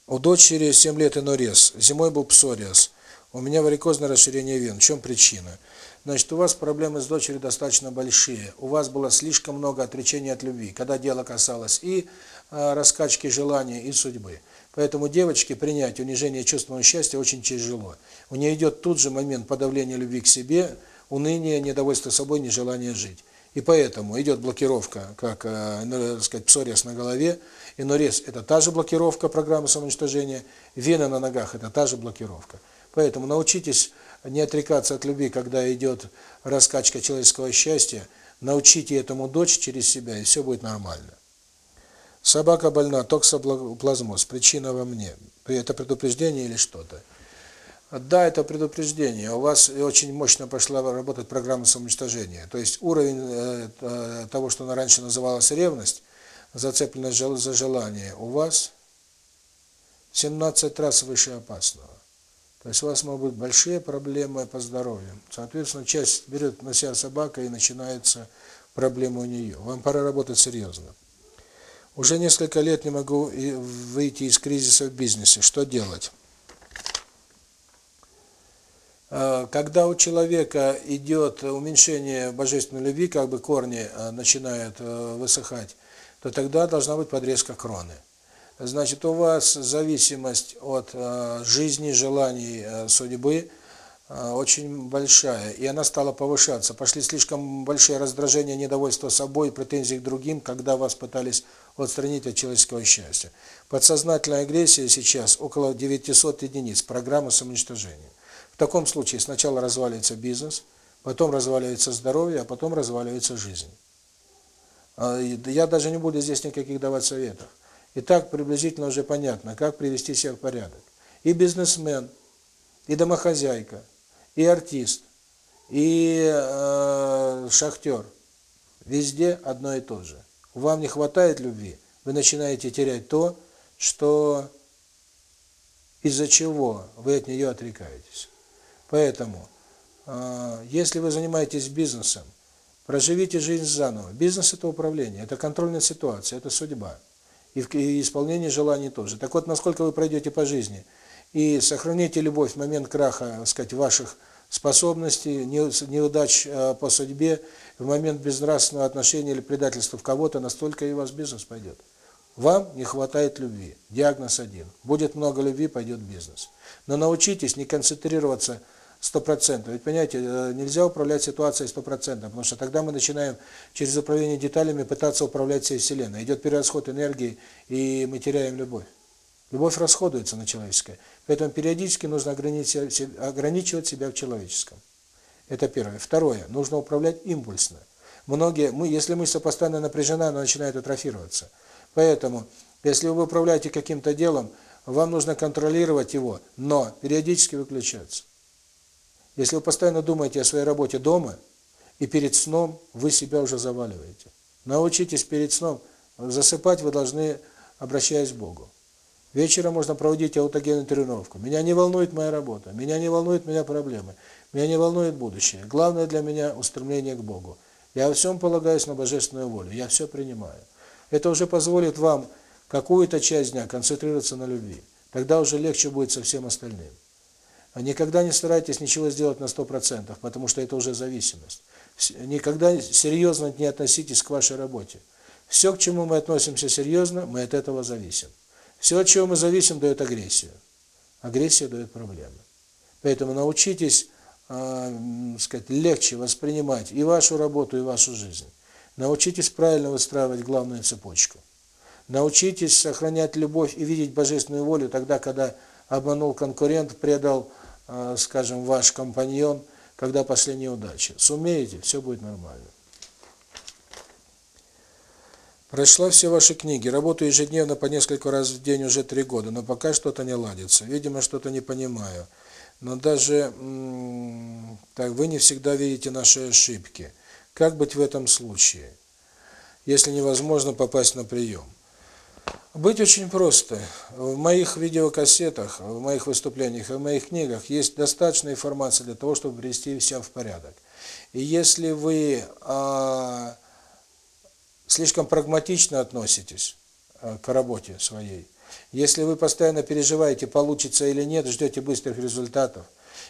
У дочери 7 лет инорез, зимой был псориаз. У меня варикозное расширение вен. В чем причина? Значит, у вас проблемы с дочерью достаточно большие. У вас было слишком много отречения от любви, когда дело касалось и э, раскачки желания, и судьбы. Поэтому девочке принять унижение чувственного счастья очень тяжело. У нее идет тут же момент подавления любви к себе, уныния, недовольства собой, нежелания жить. И поэтому идет блокировка, как, э, так сказать, псориаз на голове, инорез – это та же блокировка программы самоуничтожения, вена на ногах – это та же блокировка. Поэтому научитесь не отрекаться от любви, когда идет раскачка человеческого счастья, научите этому дочь через себя, и все будет нормально. Собака больна, токсоплазмоз, причина во мне. Это предупреждение или что-то? Да, это предупреждение. У вас очень мощно пошла работать программа самоуничтожения. То есть уровень э, э, того, что раньше называлась ревность, зацепленность за желание, у вас 17 раз выше опасного. То есть у вас могут быть большие проблемы по здоровью. Соответственно, часть берет на себя собака и начинается проблема у нее. Вам пора работать серьезно. Уже несколько лет не могу выйти из кризиса в бизнесе. Что делать? Э, когда у человека идет уменьшение божественной любви, как бы корни э, начинают э, высыхать, то тогда должна быть подрезка кроны. Значит, у вас зависимость от жизни, желаний, судьбы очень большая, и она стала повышаться. Пошли слишком большие раздражения, недовольство собой, претензии к другим, когда вас пытались отстранить от человеческого счастья. Подсознательная агрессия сейчас около 900 единиц, программа самоуничтожения. Таком случае сначала разваливается бизнес, потом разваливается здоровье, а потом разваливается жизнь. А, я даже не буду здесь никаких давать советов. И так приблизительно уже понятно, как привести себя в порядок. И бизнесмен, и домохозяйка, и артист, и э, шахтер. Везде одно и то же. Вам не хватает любви, вы начинаете терять то, что из-за чего вы от нее отрекаетесь. Поэтому, э, если вы занимаетесь бизнесом, проживите жизнь заново. Бизнес – это управление, это контрольная ситуация, это судьба. И, исполнение желаний тоже. Так вот, насколько вы пройдете по жизни и сохраните любовь в момент краха, так сказать, ваших способностей, неудач э, по судьбе, в момент безнравственного отношения или предательства в кого-то, настолько и ваш бизнес пойдет. Вам не хватает любви. Диагноз один. Будет много любви, пойдет бизнес. Но научитесь не концентрироваться сто процентов. Ведь, понимаете, э, нельзя управлять ситуацией сто процентов, потому что тогда мы начинаем через управление деталями пытаться управлять всей Вселенной. Идет перерасход энергии, и мы теряем любовь. Любовь расходуется на человеческое. Поэтому периодически нужно ограничивать себя в человеческом. Это первое. Второе. Нужно управлять импульсно. Многие, мы, если мышца постоянно напряжена, она начинает атрофироваться. Поэтому, если вы управляете каким-то делом, вам нужно контролировать его, но периодически выключаться. Если вы постоянно думаете о своей работе дома, и перед сном вы себя уже заваливаете. Научитесь перед сном, засыпать вы должны, обращаясь к Богу. Вечером можно проводить аутогенную тренировку. Меня не волнует моя работа, меня не волнуют меня проблемы, меня не волнует будущее. Главное для меня устремление к Богу. Я во всем полагаюсь на божественную волю, я все принимаю. Это уже позволит вам какую-то часть дня концентрироваться на любви. Тогда уже легче будет со всем остальным. А никогда не старайтесь ничего сделать на 100%, потому что это уже зависимость. Никогда серьезно не относитесь к вашей работе. Все, к чему мы относимся серьезно, мы от этого зависим. Все, от чего мы зависим, дает агрессию. Агрессия дает проблемы. Поэтому научитесь, э, сказать, легче воспринимать и вашу работу, и вашу жизнь. Научитесь правильно выстраивать главную цепочку. Научитесь сохранять любовь и видеть божественную волю тогда, когда обманул конкурент, предал скажем, ваш компаньон, когда пошли неудачи. Сумеете, все будет нормально. Прочла все ваши книги, работаю ежедневно по несколько раз в день уже три года, но пока что-то не ладится. Видимо, что-то не понимаю. Но даже так вы не всегда видите наши ошибки. Как быть в этом случае, если невозможно попасть на прием? Быть очень просто. В моих видеокассетах, в моих выступлениях в моих книгах есть достаточно информации для того, чтобы привести себя в порядок. И если вы а, слишком прагматично относитесь а, к работе своей, если вы постоянно переживаете, получится или нет, ждете быстрых результатов,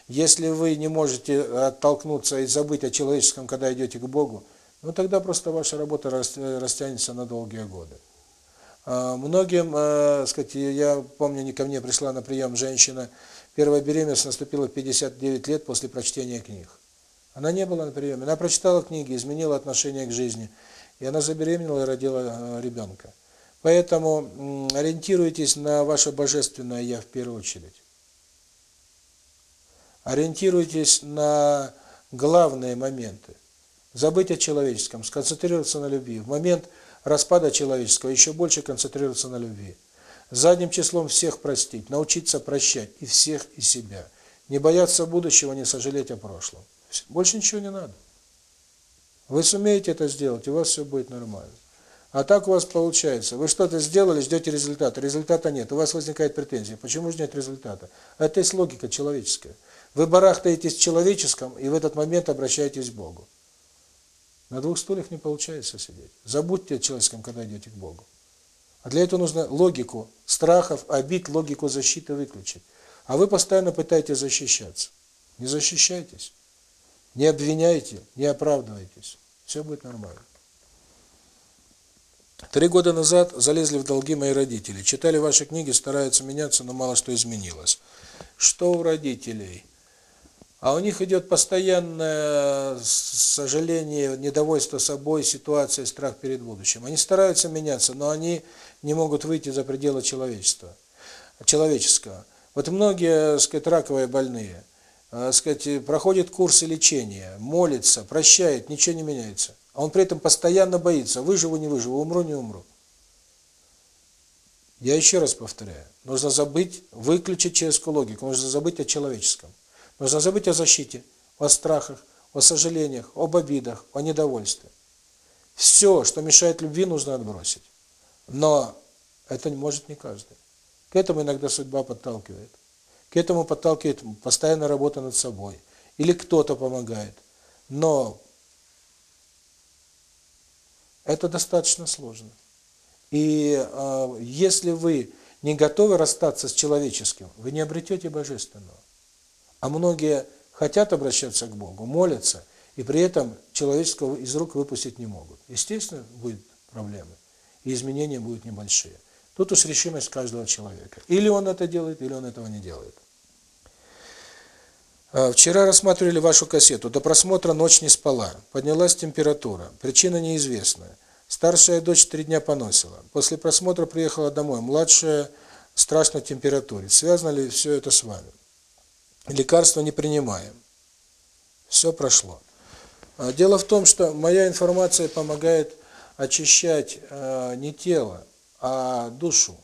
если вы не можете оттолкнуться и забыть о человеческом, когда идете к Богу, ну тогда просто ваша работа растянется на долгие годы. А, многим, э, сказать, я помню, не ко мне пришла на прием женщина, первая беременность наступила в 59 лет после прочтения книг. Она не была на приеме. Она прочитала книги, изменила отношение к жизни. И она забеременела и родила э, ребенка. Поэтому ориентируйтесь на ваше божественное «Я» в первую очередь. Ориентируйтесь на главные моменты. Забыть о человеческом, сконцентрироваться на любви. В момент распада человеческого еще больше концентрироваться на любви. Задним числом всех простить, научиться прощать и всех, и себя. Не бояться будущего, не сожалеть о прошлом. Больше ничего не надо. Вы сумеете это сделать, у вас все будет нормально. А так у вас получается, вы что-то сделали, ждете результата, результата нет, у вас возникает претензия. Почему ждать результата? Это есть логика человеческая. Вы барахтаетесь в человеческом и в этот момент обращаетесь к Богу. На двух стульях не получается сидеть. Забудьте о человеческом, когда идете к Богу. А для этого нужно логику страхов, обид, логику защиты выключить. А вы постоянно пытаетесь защищаться. Не защищайтесь. Не обвиняйте, не оправдывайтесь. Все будет нормально. Три года назад залезли в долги мои родители. Читали ваши книги, стараются меняться, но мало что изменилось. Что у родителей? А у них идет постоянное сожаление, недовольство собой, ситуация, страх перед будущим. Они стараются меняться, но они не могут выйти за пределы человечества, человеческого. Вот многие, сказать, раковые больные, сказать, проходят курсы лечения, молятся, прощают, ничего не меняется. А он при этом постоянно боится, выживу, не выживу, умру, не умру. Я еще раз повторяю, нужно забыть, выключить человеческую логику, нужно забыть о человеческом. Нужно забыть о защите, о страхах, о сожалениях, об обидах, о недовольстве. Все, что мешает любви, нужно отбросить. Но это может не каждый. К этому иногда судьба подталкивает. К этому подталкивает постоянная работа над собой. Или кто-то помогает. Но это достаточно сложно. И э, если вы не готовы расстаться с человеческим, вы не обретете божественного. А многие хотят обращаться к Богу, молятся, и при этом человеческого из рук выпустить не могут. Естественно, будут проблемы, и изменения будут небольшие. Тут уж решимость каждого человека. Или он это делает, или он этого не делает. А, вчера рассматривали вашу кассету. До просмотра ночь не спала. Поднялась температура. Причина неизвестная. Старшая дочь три дня поносила. После просмотра приехала домой. Младшая страшно температуре. Связано ли все это с вами? Лекарства не принимаем. Все прошло. А, дело в том, что моя информация помогает очищать э, не тело, а душу.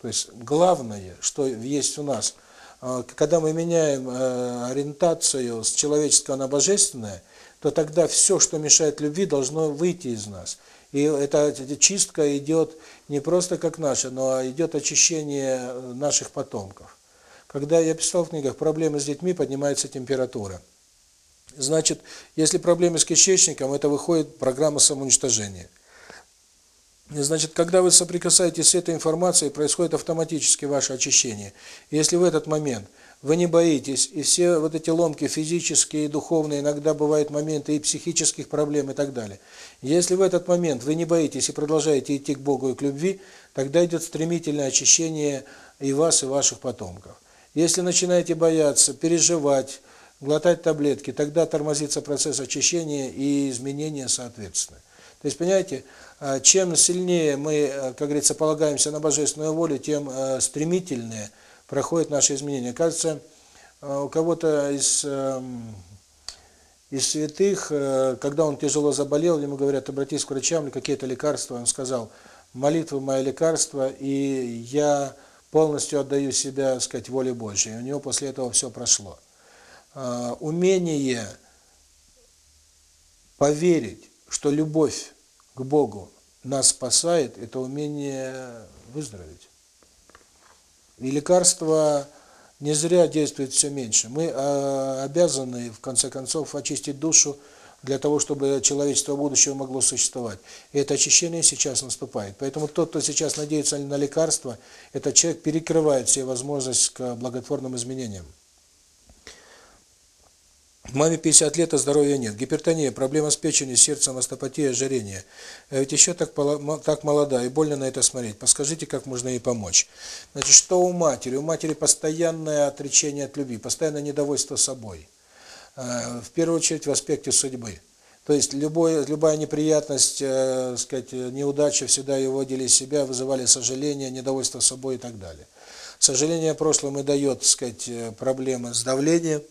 То есть главное, что есть у нас – а, когда мы меняем э, ориентацию с человеческого на божественное, то тогда все, что мешает любви, должно выйти из нас. И эта чистка идет не просто как наша, но идет очищение наших потомков. Когда я писал в книгах «Проблемы с детьми», поднимается температура. Значит, если проблемы с кишечником, это выходит программа самоуничтожения. Значит, когда вы соприкасаетесь с этой информацией, происходит автоматически ваше очищение. Если в этот момент вы не боитесь, и все вот эти ломки физические и духовные, иногда бывают моменты и психических проблем и так далее. Если в этот момент вы не боитесь и продолжаете идти к Богу и к любви, тогда идет стремительное очищение и вас, и ваших потомков. Если начинаете бояться, переживать, глотать таблетки, тогда тормозится процесс очищения и изменения соответственно. То есть, понимаете, а, чем сильнее мы, э, как говорится, полагаемся на божественную волю, тем э, стремительнее проходят наши изменения. Кажется, э, у кого-то из эм, из святых, когда он тяжело заболел, ему говорят, обратись к врачам какие-то лекарства, он сказал, молитва моя лекарство, и я полностью отдаю себя, так сказать, воле Божьей. У него после этого все прошло. А, умение поверить, что любовь к Богу нас спасает, это умение выздороветь. И лекарства не зря действуют все меньше. Мы э, обязаны, в конце концов, очистить душу для того, чтобы человечество будущего могло существовать. И это очищение сейчас наступает. Поэтому тот, кто сейчас надеется на лекарства, этот человек перекрывает все возможности к благотворным изменениям. Маме 50 лет, а здоровья нет. Гипертония, проблема с печенью, сердцем, остеопатия, ожирение. А ведь еще так, так молода, и больно на это смотреть. Подскажите, как можно ей помочь? Значит, что у матери? У матери постоянное отречение от любви, постоянное недовольство собой. В первую очередь в аспекте судьбы. То есть любой, любая неприятность, э, сказать, неудача всегда его вводили из себя, вызывали сожаление, недовольство собой и так далее. Сожаление о прошлом и дает, сказать, проблемы с давлением.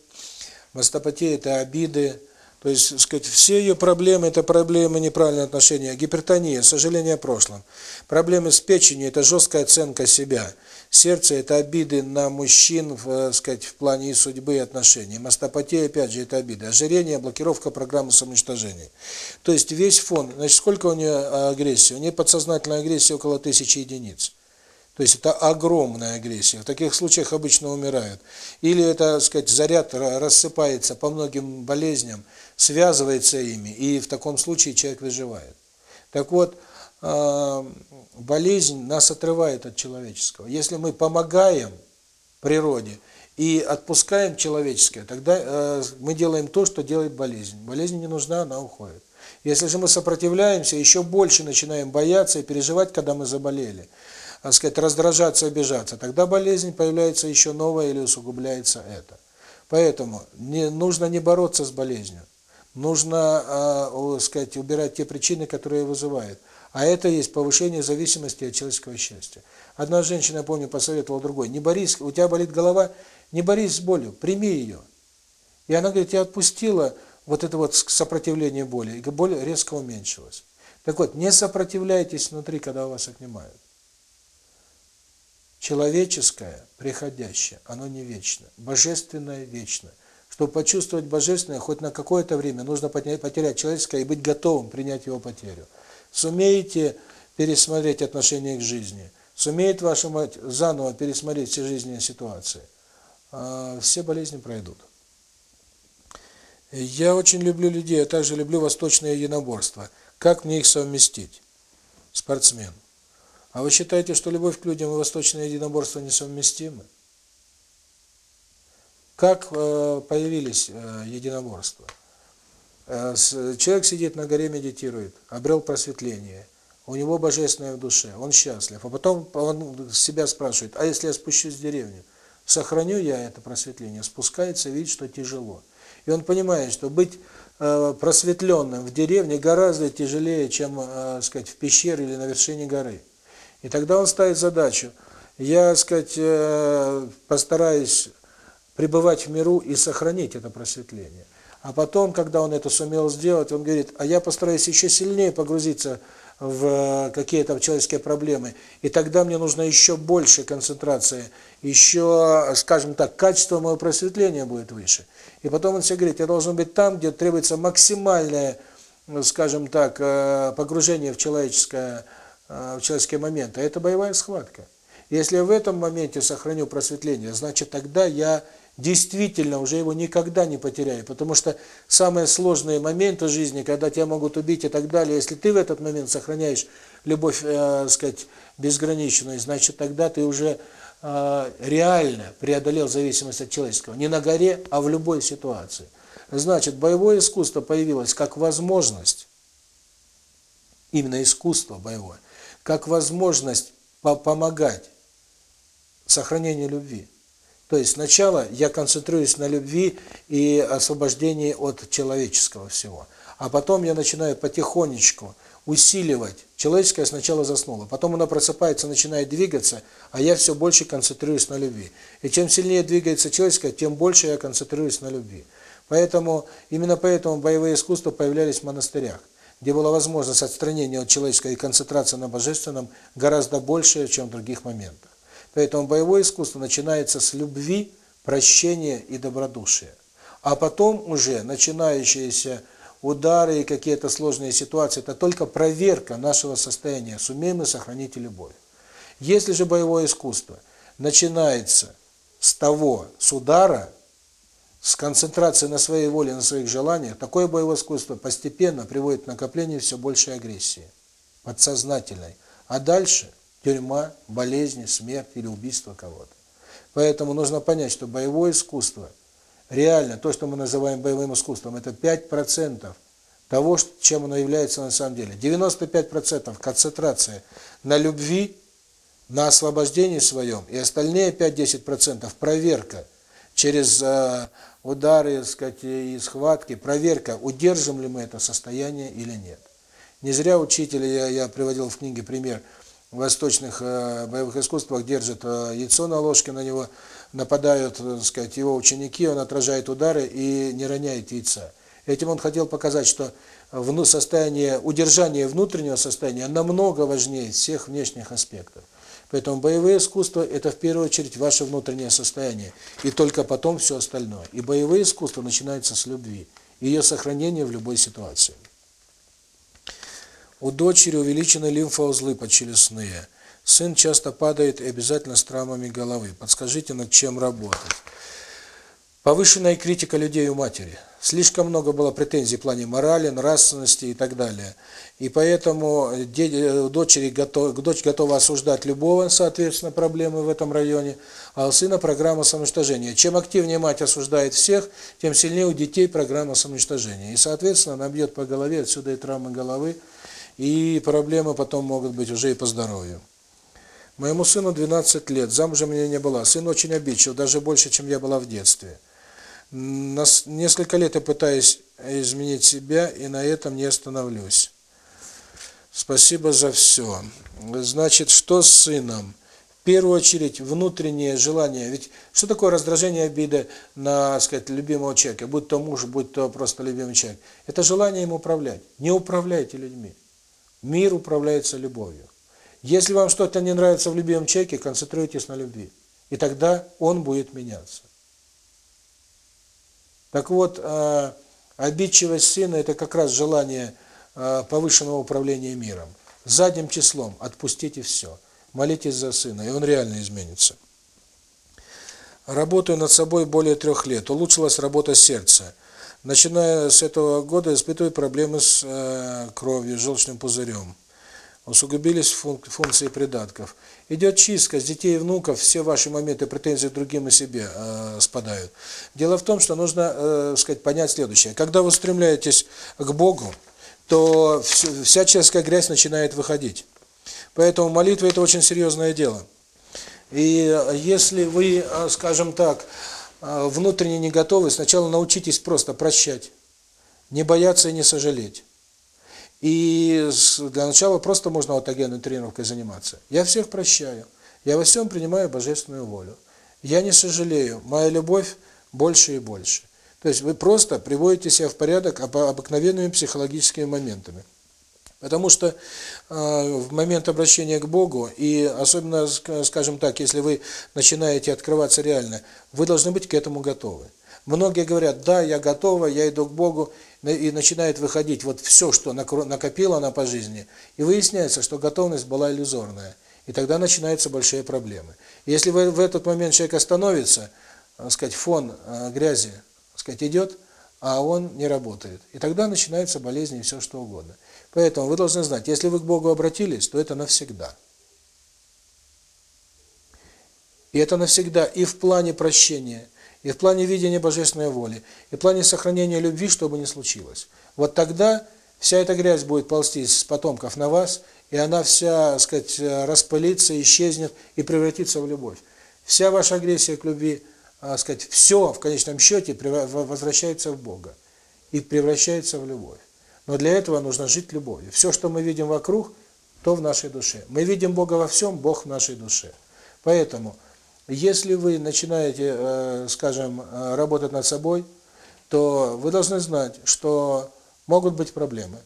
Мастопатия – это обиды, то есть, сказать, все ее проблемы – это проблемы неправильного отношения. Гипертония – сожаление о прошлом. Проблемы с печенью – это жесткая оценка себя. Сердце – это обиды на мужчин, в, э, сказать, в плане судьбы, и отношений. Мастопатия, опять же, это обиды. Ожирение – блокировка программы самоуничтожения. То есть, весь фон. Значит, сколько у нее агрессии? У нее подсознательная агрессия около тысячи единиц. То есть это огромная агрессия. В таких случаях обычно умирают. Или это, сказать, заряд рассыпается по многим болезням, связывается ими, и в таком случае человек выживает. Так вот, а, болезнь нас отрывает от человеческого. Если мы помогаем природе и отпускаем человеческое, тогда э, мы делаем то, что делает болезнь. Болезнь не нужна, она уходит. Если же мы сопротивляемся, еще больше начинаем бояться и переживать, когда мы заболели – так сказать, раздражаться, обижаться, тогда болезнь появляется еще новая или усугубляется это. Поэтому не нужно не бороться с болезнью. Нужно, э, сказать, убирать те причины, которые вызывают. А это есть повышение зависимости от человеческого счастья. Одна женщина, помню, посоветовала другой: "Не борись, у тебя болит голова, не борись с болью, прими ее". И она говорит: "Я отпустила вот это вот сопротивление боли, и боль резко уменьшилась". Так вот, не сопротивляйтесь внутри, когда вас отнимают. Человеческое, приходящее, оно не вечно. Божественное вечно. Чтобы почувствовать божественное, хоть на какое-то время нужно потерять человеческое и быть готовым принять его потерю. Сумеете пересмотреть отношение к жизни, сумеет ваша мать заново пересмотреть все жизненные ситуации, а, все болезни пройдут. Я очень люблю людей, я также люблю восточное единоборство. Как мне их совместить? Спортсмен. А вы считаете, что любовь к людям и восточное единоборство несовместимы? Как э, появились э, единоборства? Э, человек сидит на горе, медитирует, обрел просветление, у него божественное в душе, он счастлив. А потом он себя спрашивает, а если я спущусь в деревню, сохраню я это просветление? Спускается, видит, что тяжело. И он понимает, что быть просветленным в деревне гораздо тяжелее, чем, сказать, в пещере или на вершине горы. И тогда он ставит задачу, я, сказать, э, постараюсь пребывать в миру и сохранить это просветление. А потом, когда он это сумел сделать, он говорит, а я постараюсь еще сильнее погрузиться в какие-то человеческие проблемы, и тогда мне нужно еще больше концентрации, еще, скажем так, качество моего просветления будет выше. И потом он все говорит, я должен быть там, где требуется максимальное, скажем так, э, погружение в человеческое в человеческие моменты, а это боевая схватка. Если я в этом моменте сохраню просветление, значит тогда я действительно уже его никогда не потеряю, потому что самые сложные моменты жизни, когда тебя могут убить и так далее, если ты в этот момент сохраняешь любовь, э, сказать, безграничную, значит тогда ты уже э, реально преодолел зависимость от человеческого, не на горе, а в любой ситуации. Значит, боевое искусство появилось как возможность, именно искусство боевое, как возможность по помогать сохранению любви. То есть сначала я концентрируюсь на любви и освобождении от человеческого всего. А потом я начинаю потихонечку усиливать. Человеческое сначала заснуло, потом оно просыпается, начинает двигаться, а я все больше концентрируюсь на любви. И чем сильнее двигается человеческое, тем больше я концентрируюсь на любви. Поэтому, именно поэтому боевые искусства появлялись в монастырях где была возможность отстранения от человеческого и концентрация на божественном гораздо больше, чем в других моментах. Поэтому боевое искусство начинается с любви, прощения и добродушия. А потом уже начинающиеся удары и какие-то сложные ситуации – это только проверка нашего состояния, сумеем мы сохранить любовь. Если же боевое искусство начинается с того, с удара, с концентрацией на своей воле, на своих желаниях, такое боевое искусство постепенно приводит к накоплению все большей агрессии, подсознательной. А дальше тюрьма, болезни, смерть или убийство кого-то. Поэтому нужно понять, что боевое искусство, реально, то, что мы называем боевым искусством, это 5% того, чем оно является на самом деле. 95% концентрация на любви, на освобождении своем, и остальные 5-10% проверка через удары, так сказать, и схватки, проверка, удержим ли мы это состояние или нет. Не зря учитель, я, я приводил в книге пример, восточных э, боевых искусствах держит э, яйцо на ложке, на него нападают, так сказать, его ученики, он отражает удары и не роняет яйца. Этим он хотел показать, что состояние удержания внутреннего состояния намного важнее всех внешних аспектов. Поэтому боевые искусства – это в первую очередь ваше внутреннее состояние, и только потом все остальное. И боевые искусства начинаются с любви, ее сохранения в любой ситуации. У дочери увеличены лимфоузлы подчелюстные. Сын часто падает и обязательно с травмами головы. Подскажите, над чем работать? Повышенная критика людей у матери. Слишком много было претензий в плане морали, нравственности и так далее. И поэтому дочери готов, дочь готова осуждать любого, соответственно, проблемы в этом районе, а у сына программа самоуничтожения. Чем активнее мать осуждает всех, тем сильнее у детей программа самоуничтожения. И, соответственно, она бьет по голове, отсюда и травмы головы, и проблемы потом могут быть уже и по здоровью. Моему сыну 12 лет, замужем меня не была. Сын очень обидчив, даже больше, чем я была в детстве. Несколько лет я пытаюсь изменить себя, и на этом не остановлюсь. Спасибо за все. Значит, что с сыном? В первую очередь, внутреннее желание. Ведь что такое раздражение, обида на, сказать, любимого человека? Будь то муж, будь то просто любимый человек. Это желание им управлять. Не управляйте людьми. Мир управляется любовью. Если вам что-то не нравится в любимом человеке, концентруйтесь на любви. И тогда он будет меняться. Так вот, э, обидчивость сына – это как раз желание э, повышенного управления миром. Задним числом отпустите все. Молитесь за сына, и он реально изменится. Работаю над собой более трех лет. Улучшилась работа сердца. Начиная с этого года испытываю проблемы с э, кровью, желчным пузырем усугубились функции придатков. Идет чистка с детей и внуков, все ваши моменты претензий к другим и себе э, спадают. Дело в том, что нужно, э, сказать, понять следующее. Когда вы стремляетесь к Богу, то вся человеческая грязь начинает выходить. Поэтому молитва – это очень серьезное дело. И если вы, э, скажем так, э, внутренне не готовы, сначала научитесь просто прощать, не бояться и не сожалеть. И для начала просто можно аутогенной тренировкой заниматься. Я всех прощаю. Я во всем принимаю божественную волю. Я не сожалею. Моя любовь больше и больше. То есть вы просто приводите себя в порядок обыкновенными психологическими моментами. Потому что э, в момент обращения к Богу, и особенно, скажем так, если вы начинаете открываться реально, вы должны быть к этому готовы. Многие говорят, да, я готова, я иду к Богу, и начинает выходить вот все, что накопила она по жизни, и выясняется, что готовность была иллюзорная. И тогда начинаются большие проблемы. Если в, в этот момент человек остановится, так сказать, фон э, грязи, так сказать, идет, а он не работает. И тогда начинаются болезни и все что угодно. Поэтому вы должны знать, если вы к Богу обратились, то это навсегда. И это навсегда и в плане прощения, и в плане видения божественной воли, и в плане сохранения любви, чтобы не случилось. Вот тогда вся эта грязь будет ползти с потомков на вас, и она вся, так сказать, распылится, исчезнет и превратится в любовь. Вся ваша агрессия к любви, так сказать, все в конечном счете возвращается в Бога и превращается в любовь. Но для этого нужно жить любовью. Все, что мы видим вокруг, то в нашей душе. Мы видим Бога во всем, Бог в нашей душе. Поэтому если вы начинаете, э, скажем, э, работать над собой, то вы должны знать, что могут быть проблемы.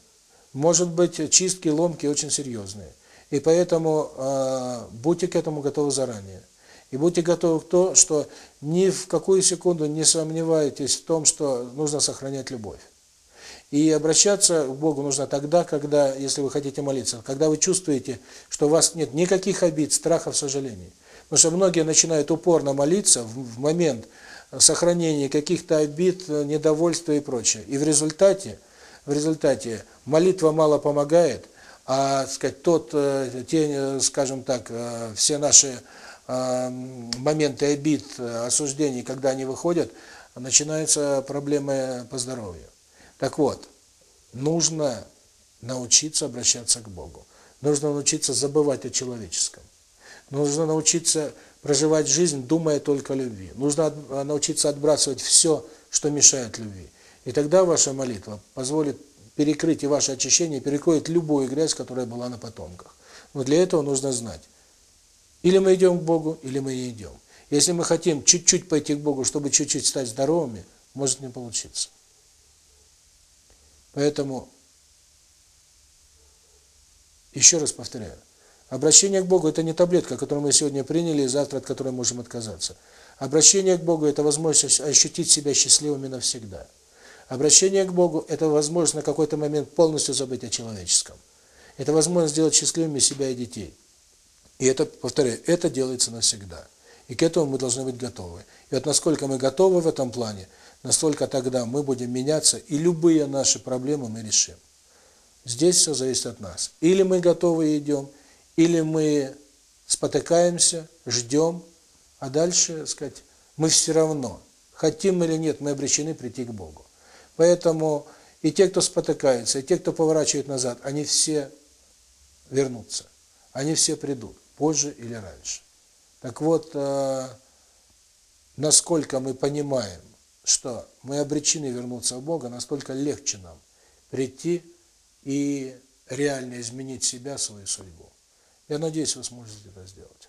Может быть, чистки, ломки очень серьезные. И поэтому э, будьте к этому готовы заранее. И будьте готовы к тому, что ни в какую секунду не сомневайтесь в том, что нужно сохранять любовь. И обращаться к Богу нужно тогда, когда, если вы хотите молиться, когда вы чувствуете, что у вас нет никаких обид, страхов, сожалений. Потому что многие начинают упорно молиться в момент сохранения каких-то обид, недовольства и прочее. И в результате, в результате молитва мало помогает, а, сказать, тот, э, те, скажем так, э, все наши э, моменты обид, осуждений, когда они выходят, начинаются проблемы по здоровью. Так вот, нужно научиться обращаться к Богу. Нужно научиться забывать о человеческом. Нужно научиться проживать жизнь, думая только о любви. Нужно научиться отбрасывать все что мешает любви. И тогда ваша молитва позволит перекрыть и ваше очищение, перекроет любую грязь, которая была на потомках. Но для этого нужно знать, или мы идем к Богу, или мы не идем. Если мы хотим чуть-чуть пойти к Богу, чтобы чуть-чуть стать здоровыми, может не получиться. Поэтому, еще раз повторяю, обращение к Богу – это не таблетка, которую мы сегодня приняли, и завтра от которой можем отказаться. Обращение к Богу – это возможность ощутить себя счастливыми навсегда. Обращение к Богу – это возможность на какой-то момент полностью забыть о человеческом. Это возможность сделать счастливыми себя и детей. И это, повторяю, это делается навсегда. И к этому мы должны быть готовы. И вот насколько мы готовы в этом плане, настолько тогда мы будем меняться, и любые наши проблемы мы решим. Здесь все зависит от нас. Или мы готовы идем, или мы спотыкаемся, ждем, а дальше, сказать, мы все равно, хотим или нет, мы обречены прийти к Богу. Поэтому и те, кто спотыкается, и те, кто поворачивает назад, они все вернутся. Они все придут, позже или раньше. Так вот, э, насколько мы понимаем, что мы обречены вернуться в Бога, настолько легче нам прийти и реально изменить себя, свою судьбу. Я надеюсь, вы сможете это сделать.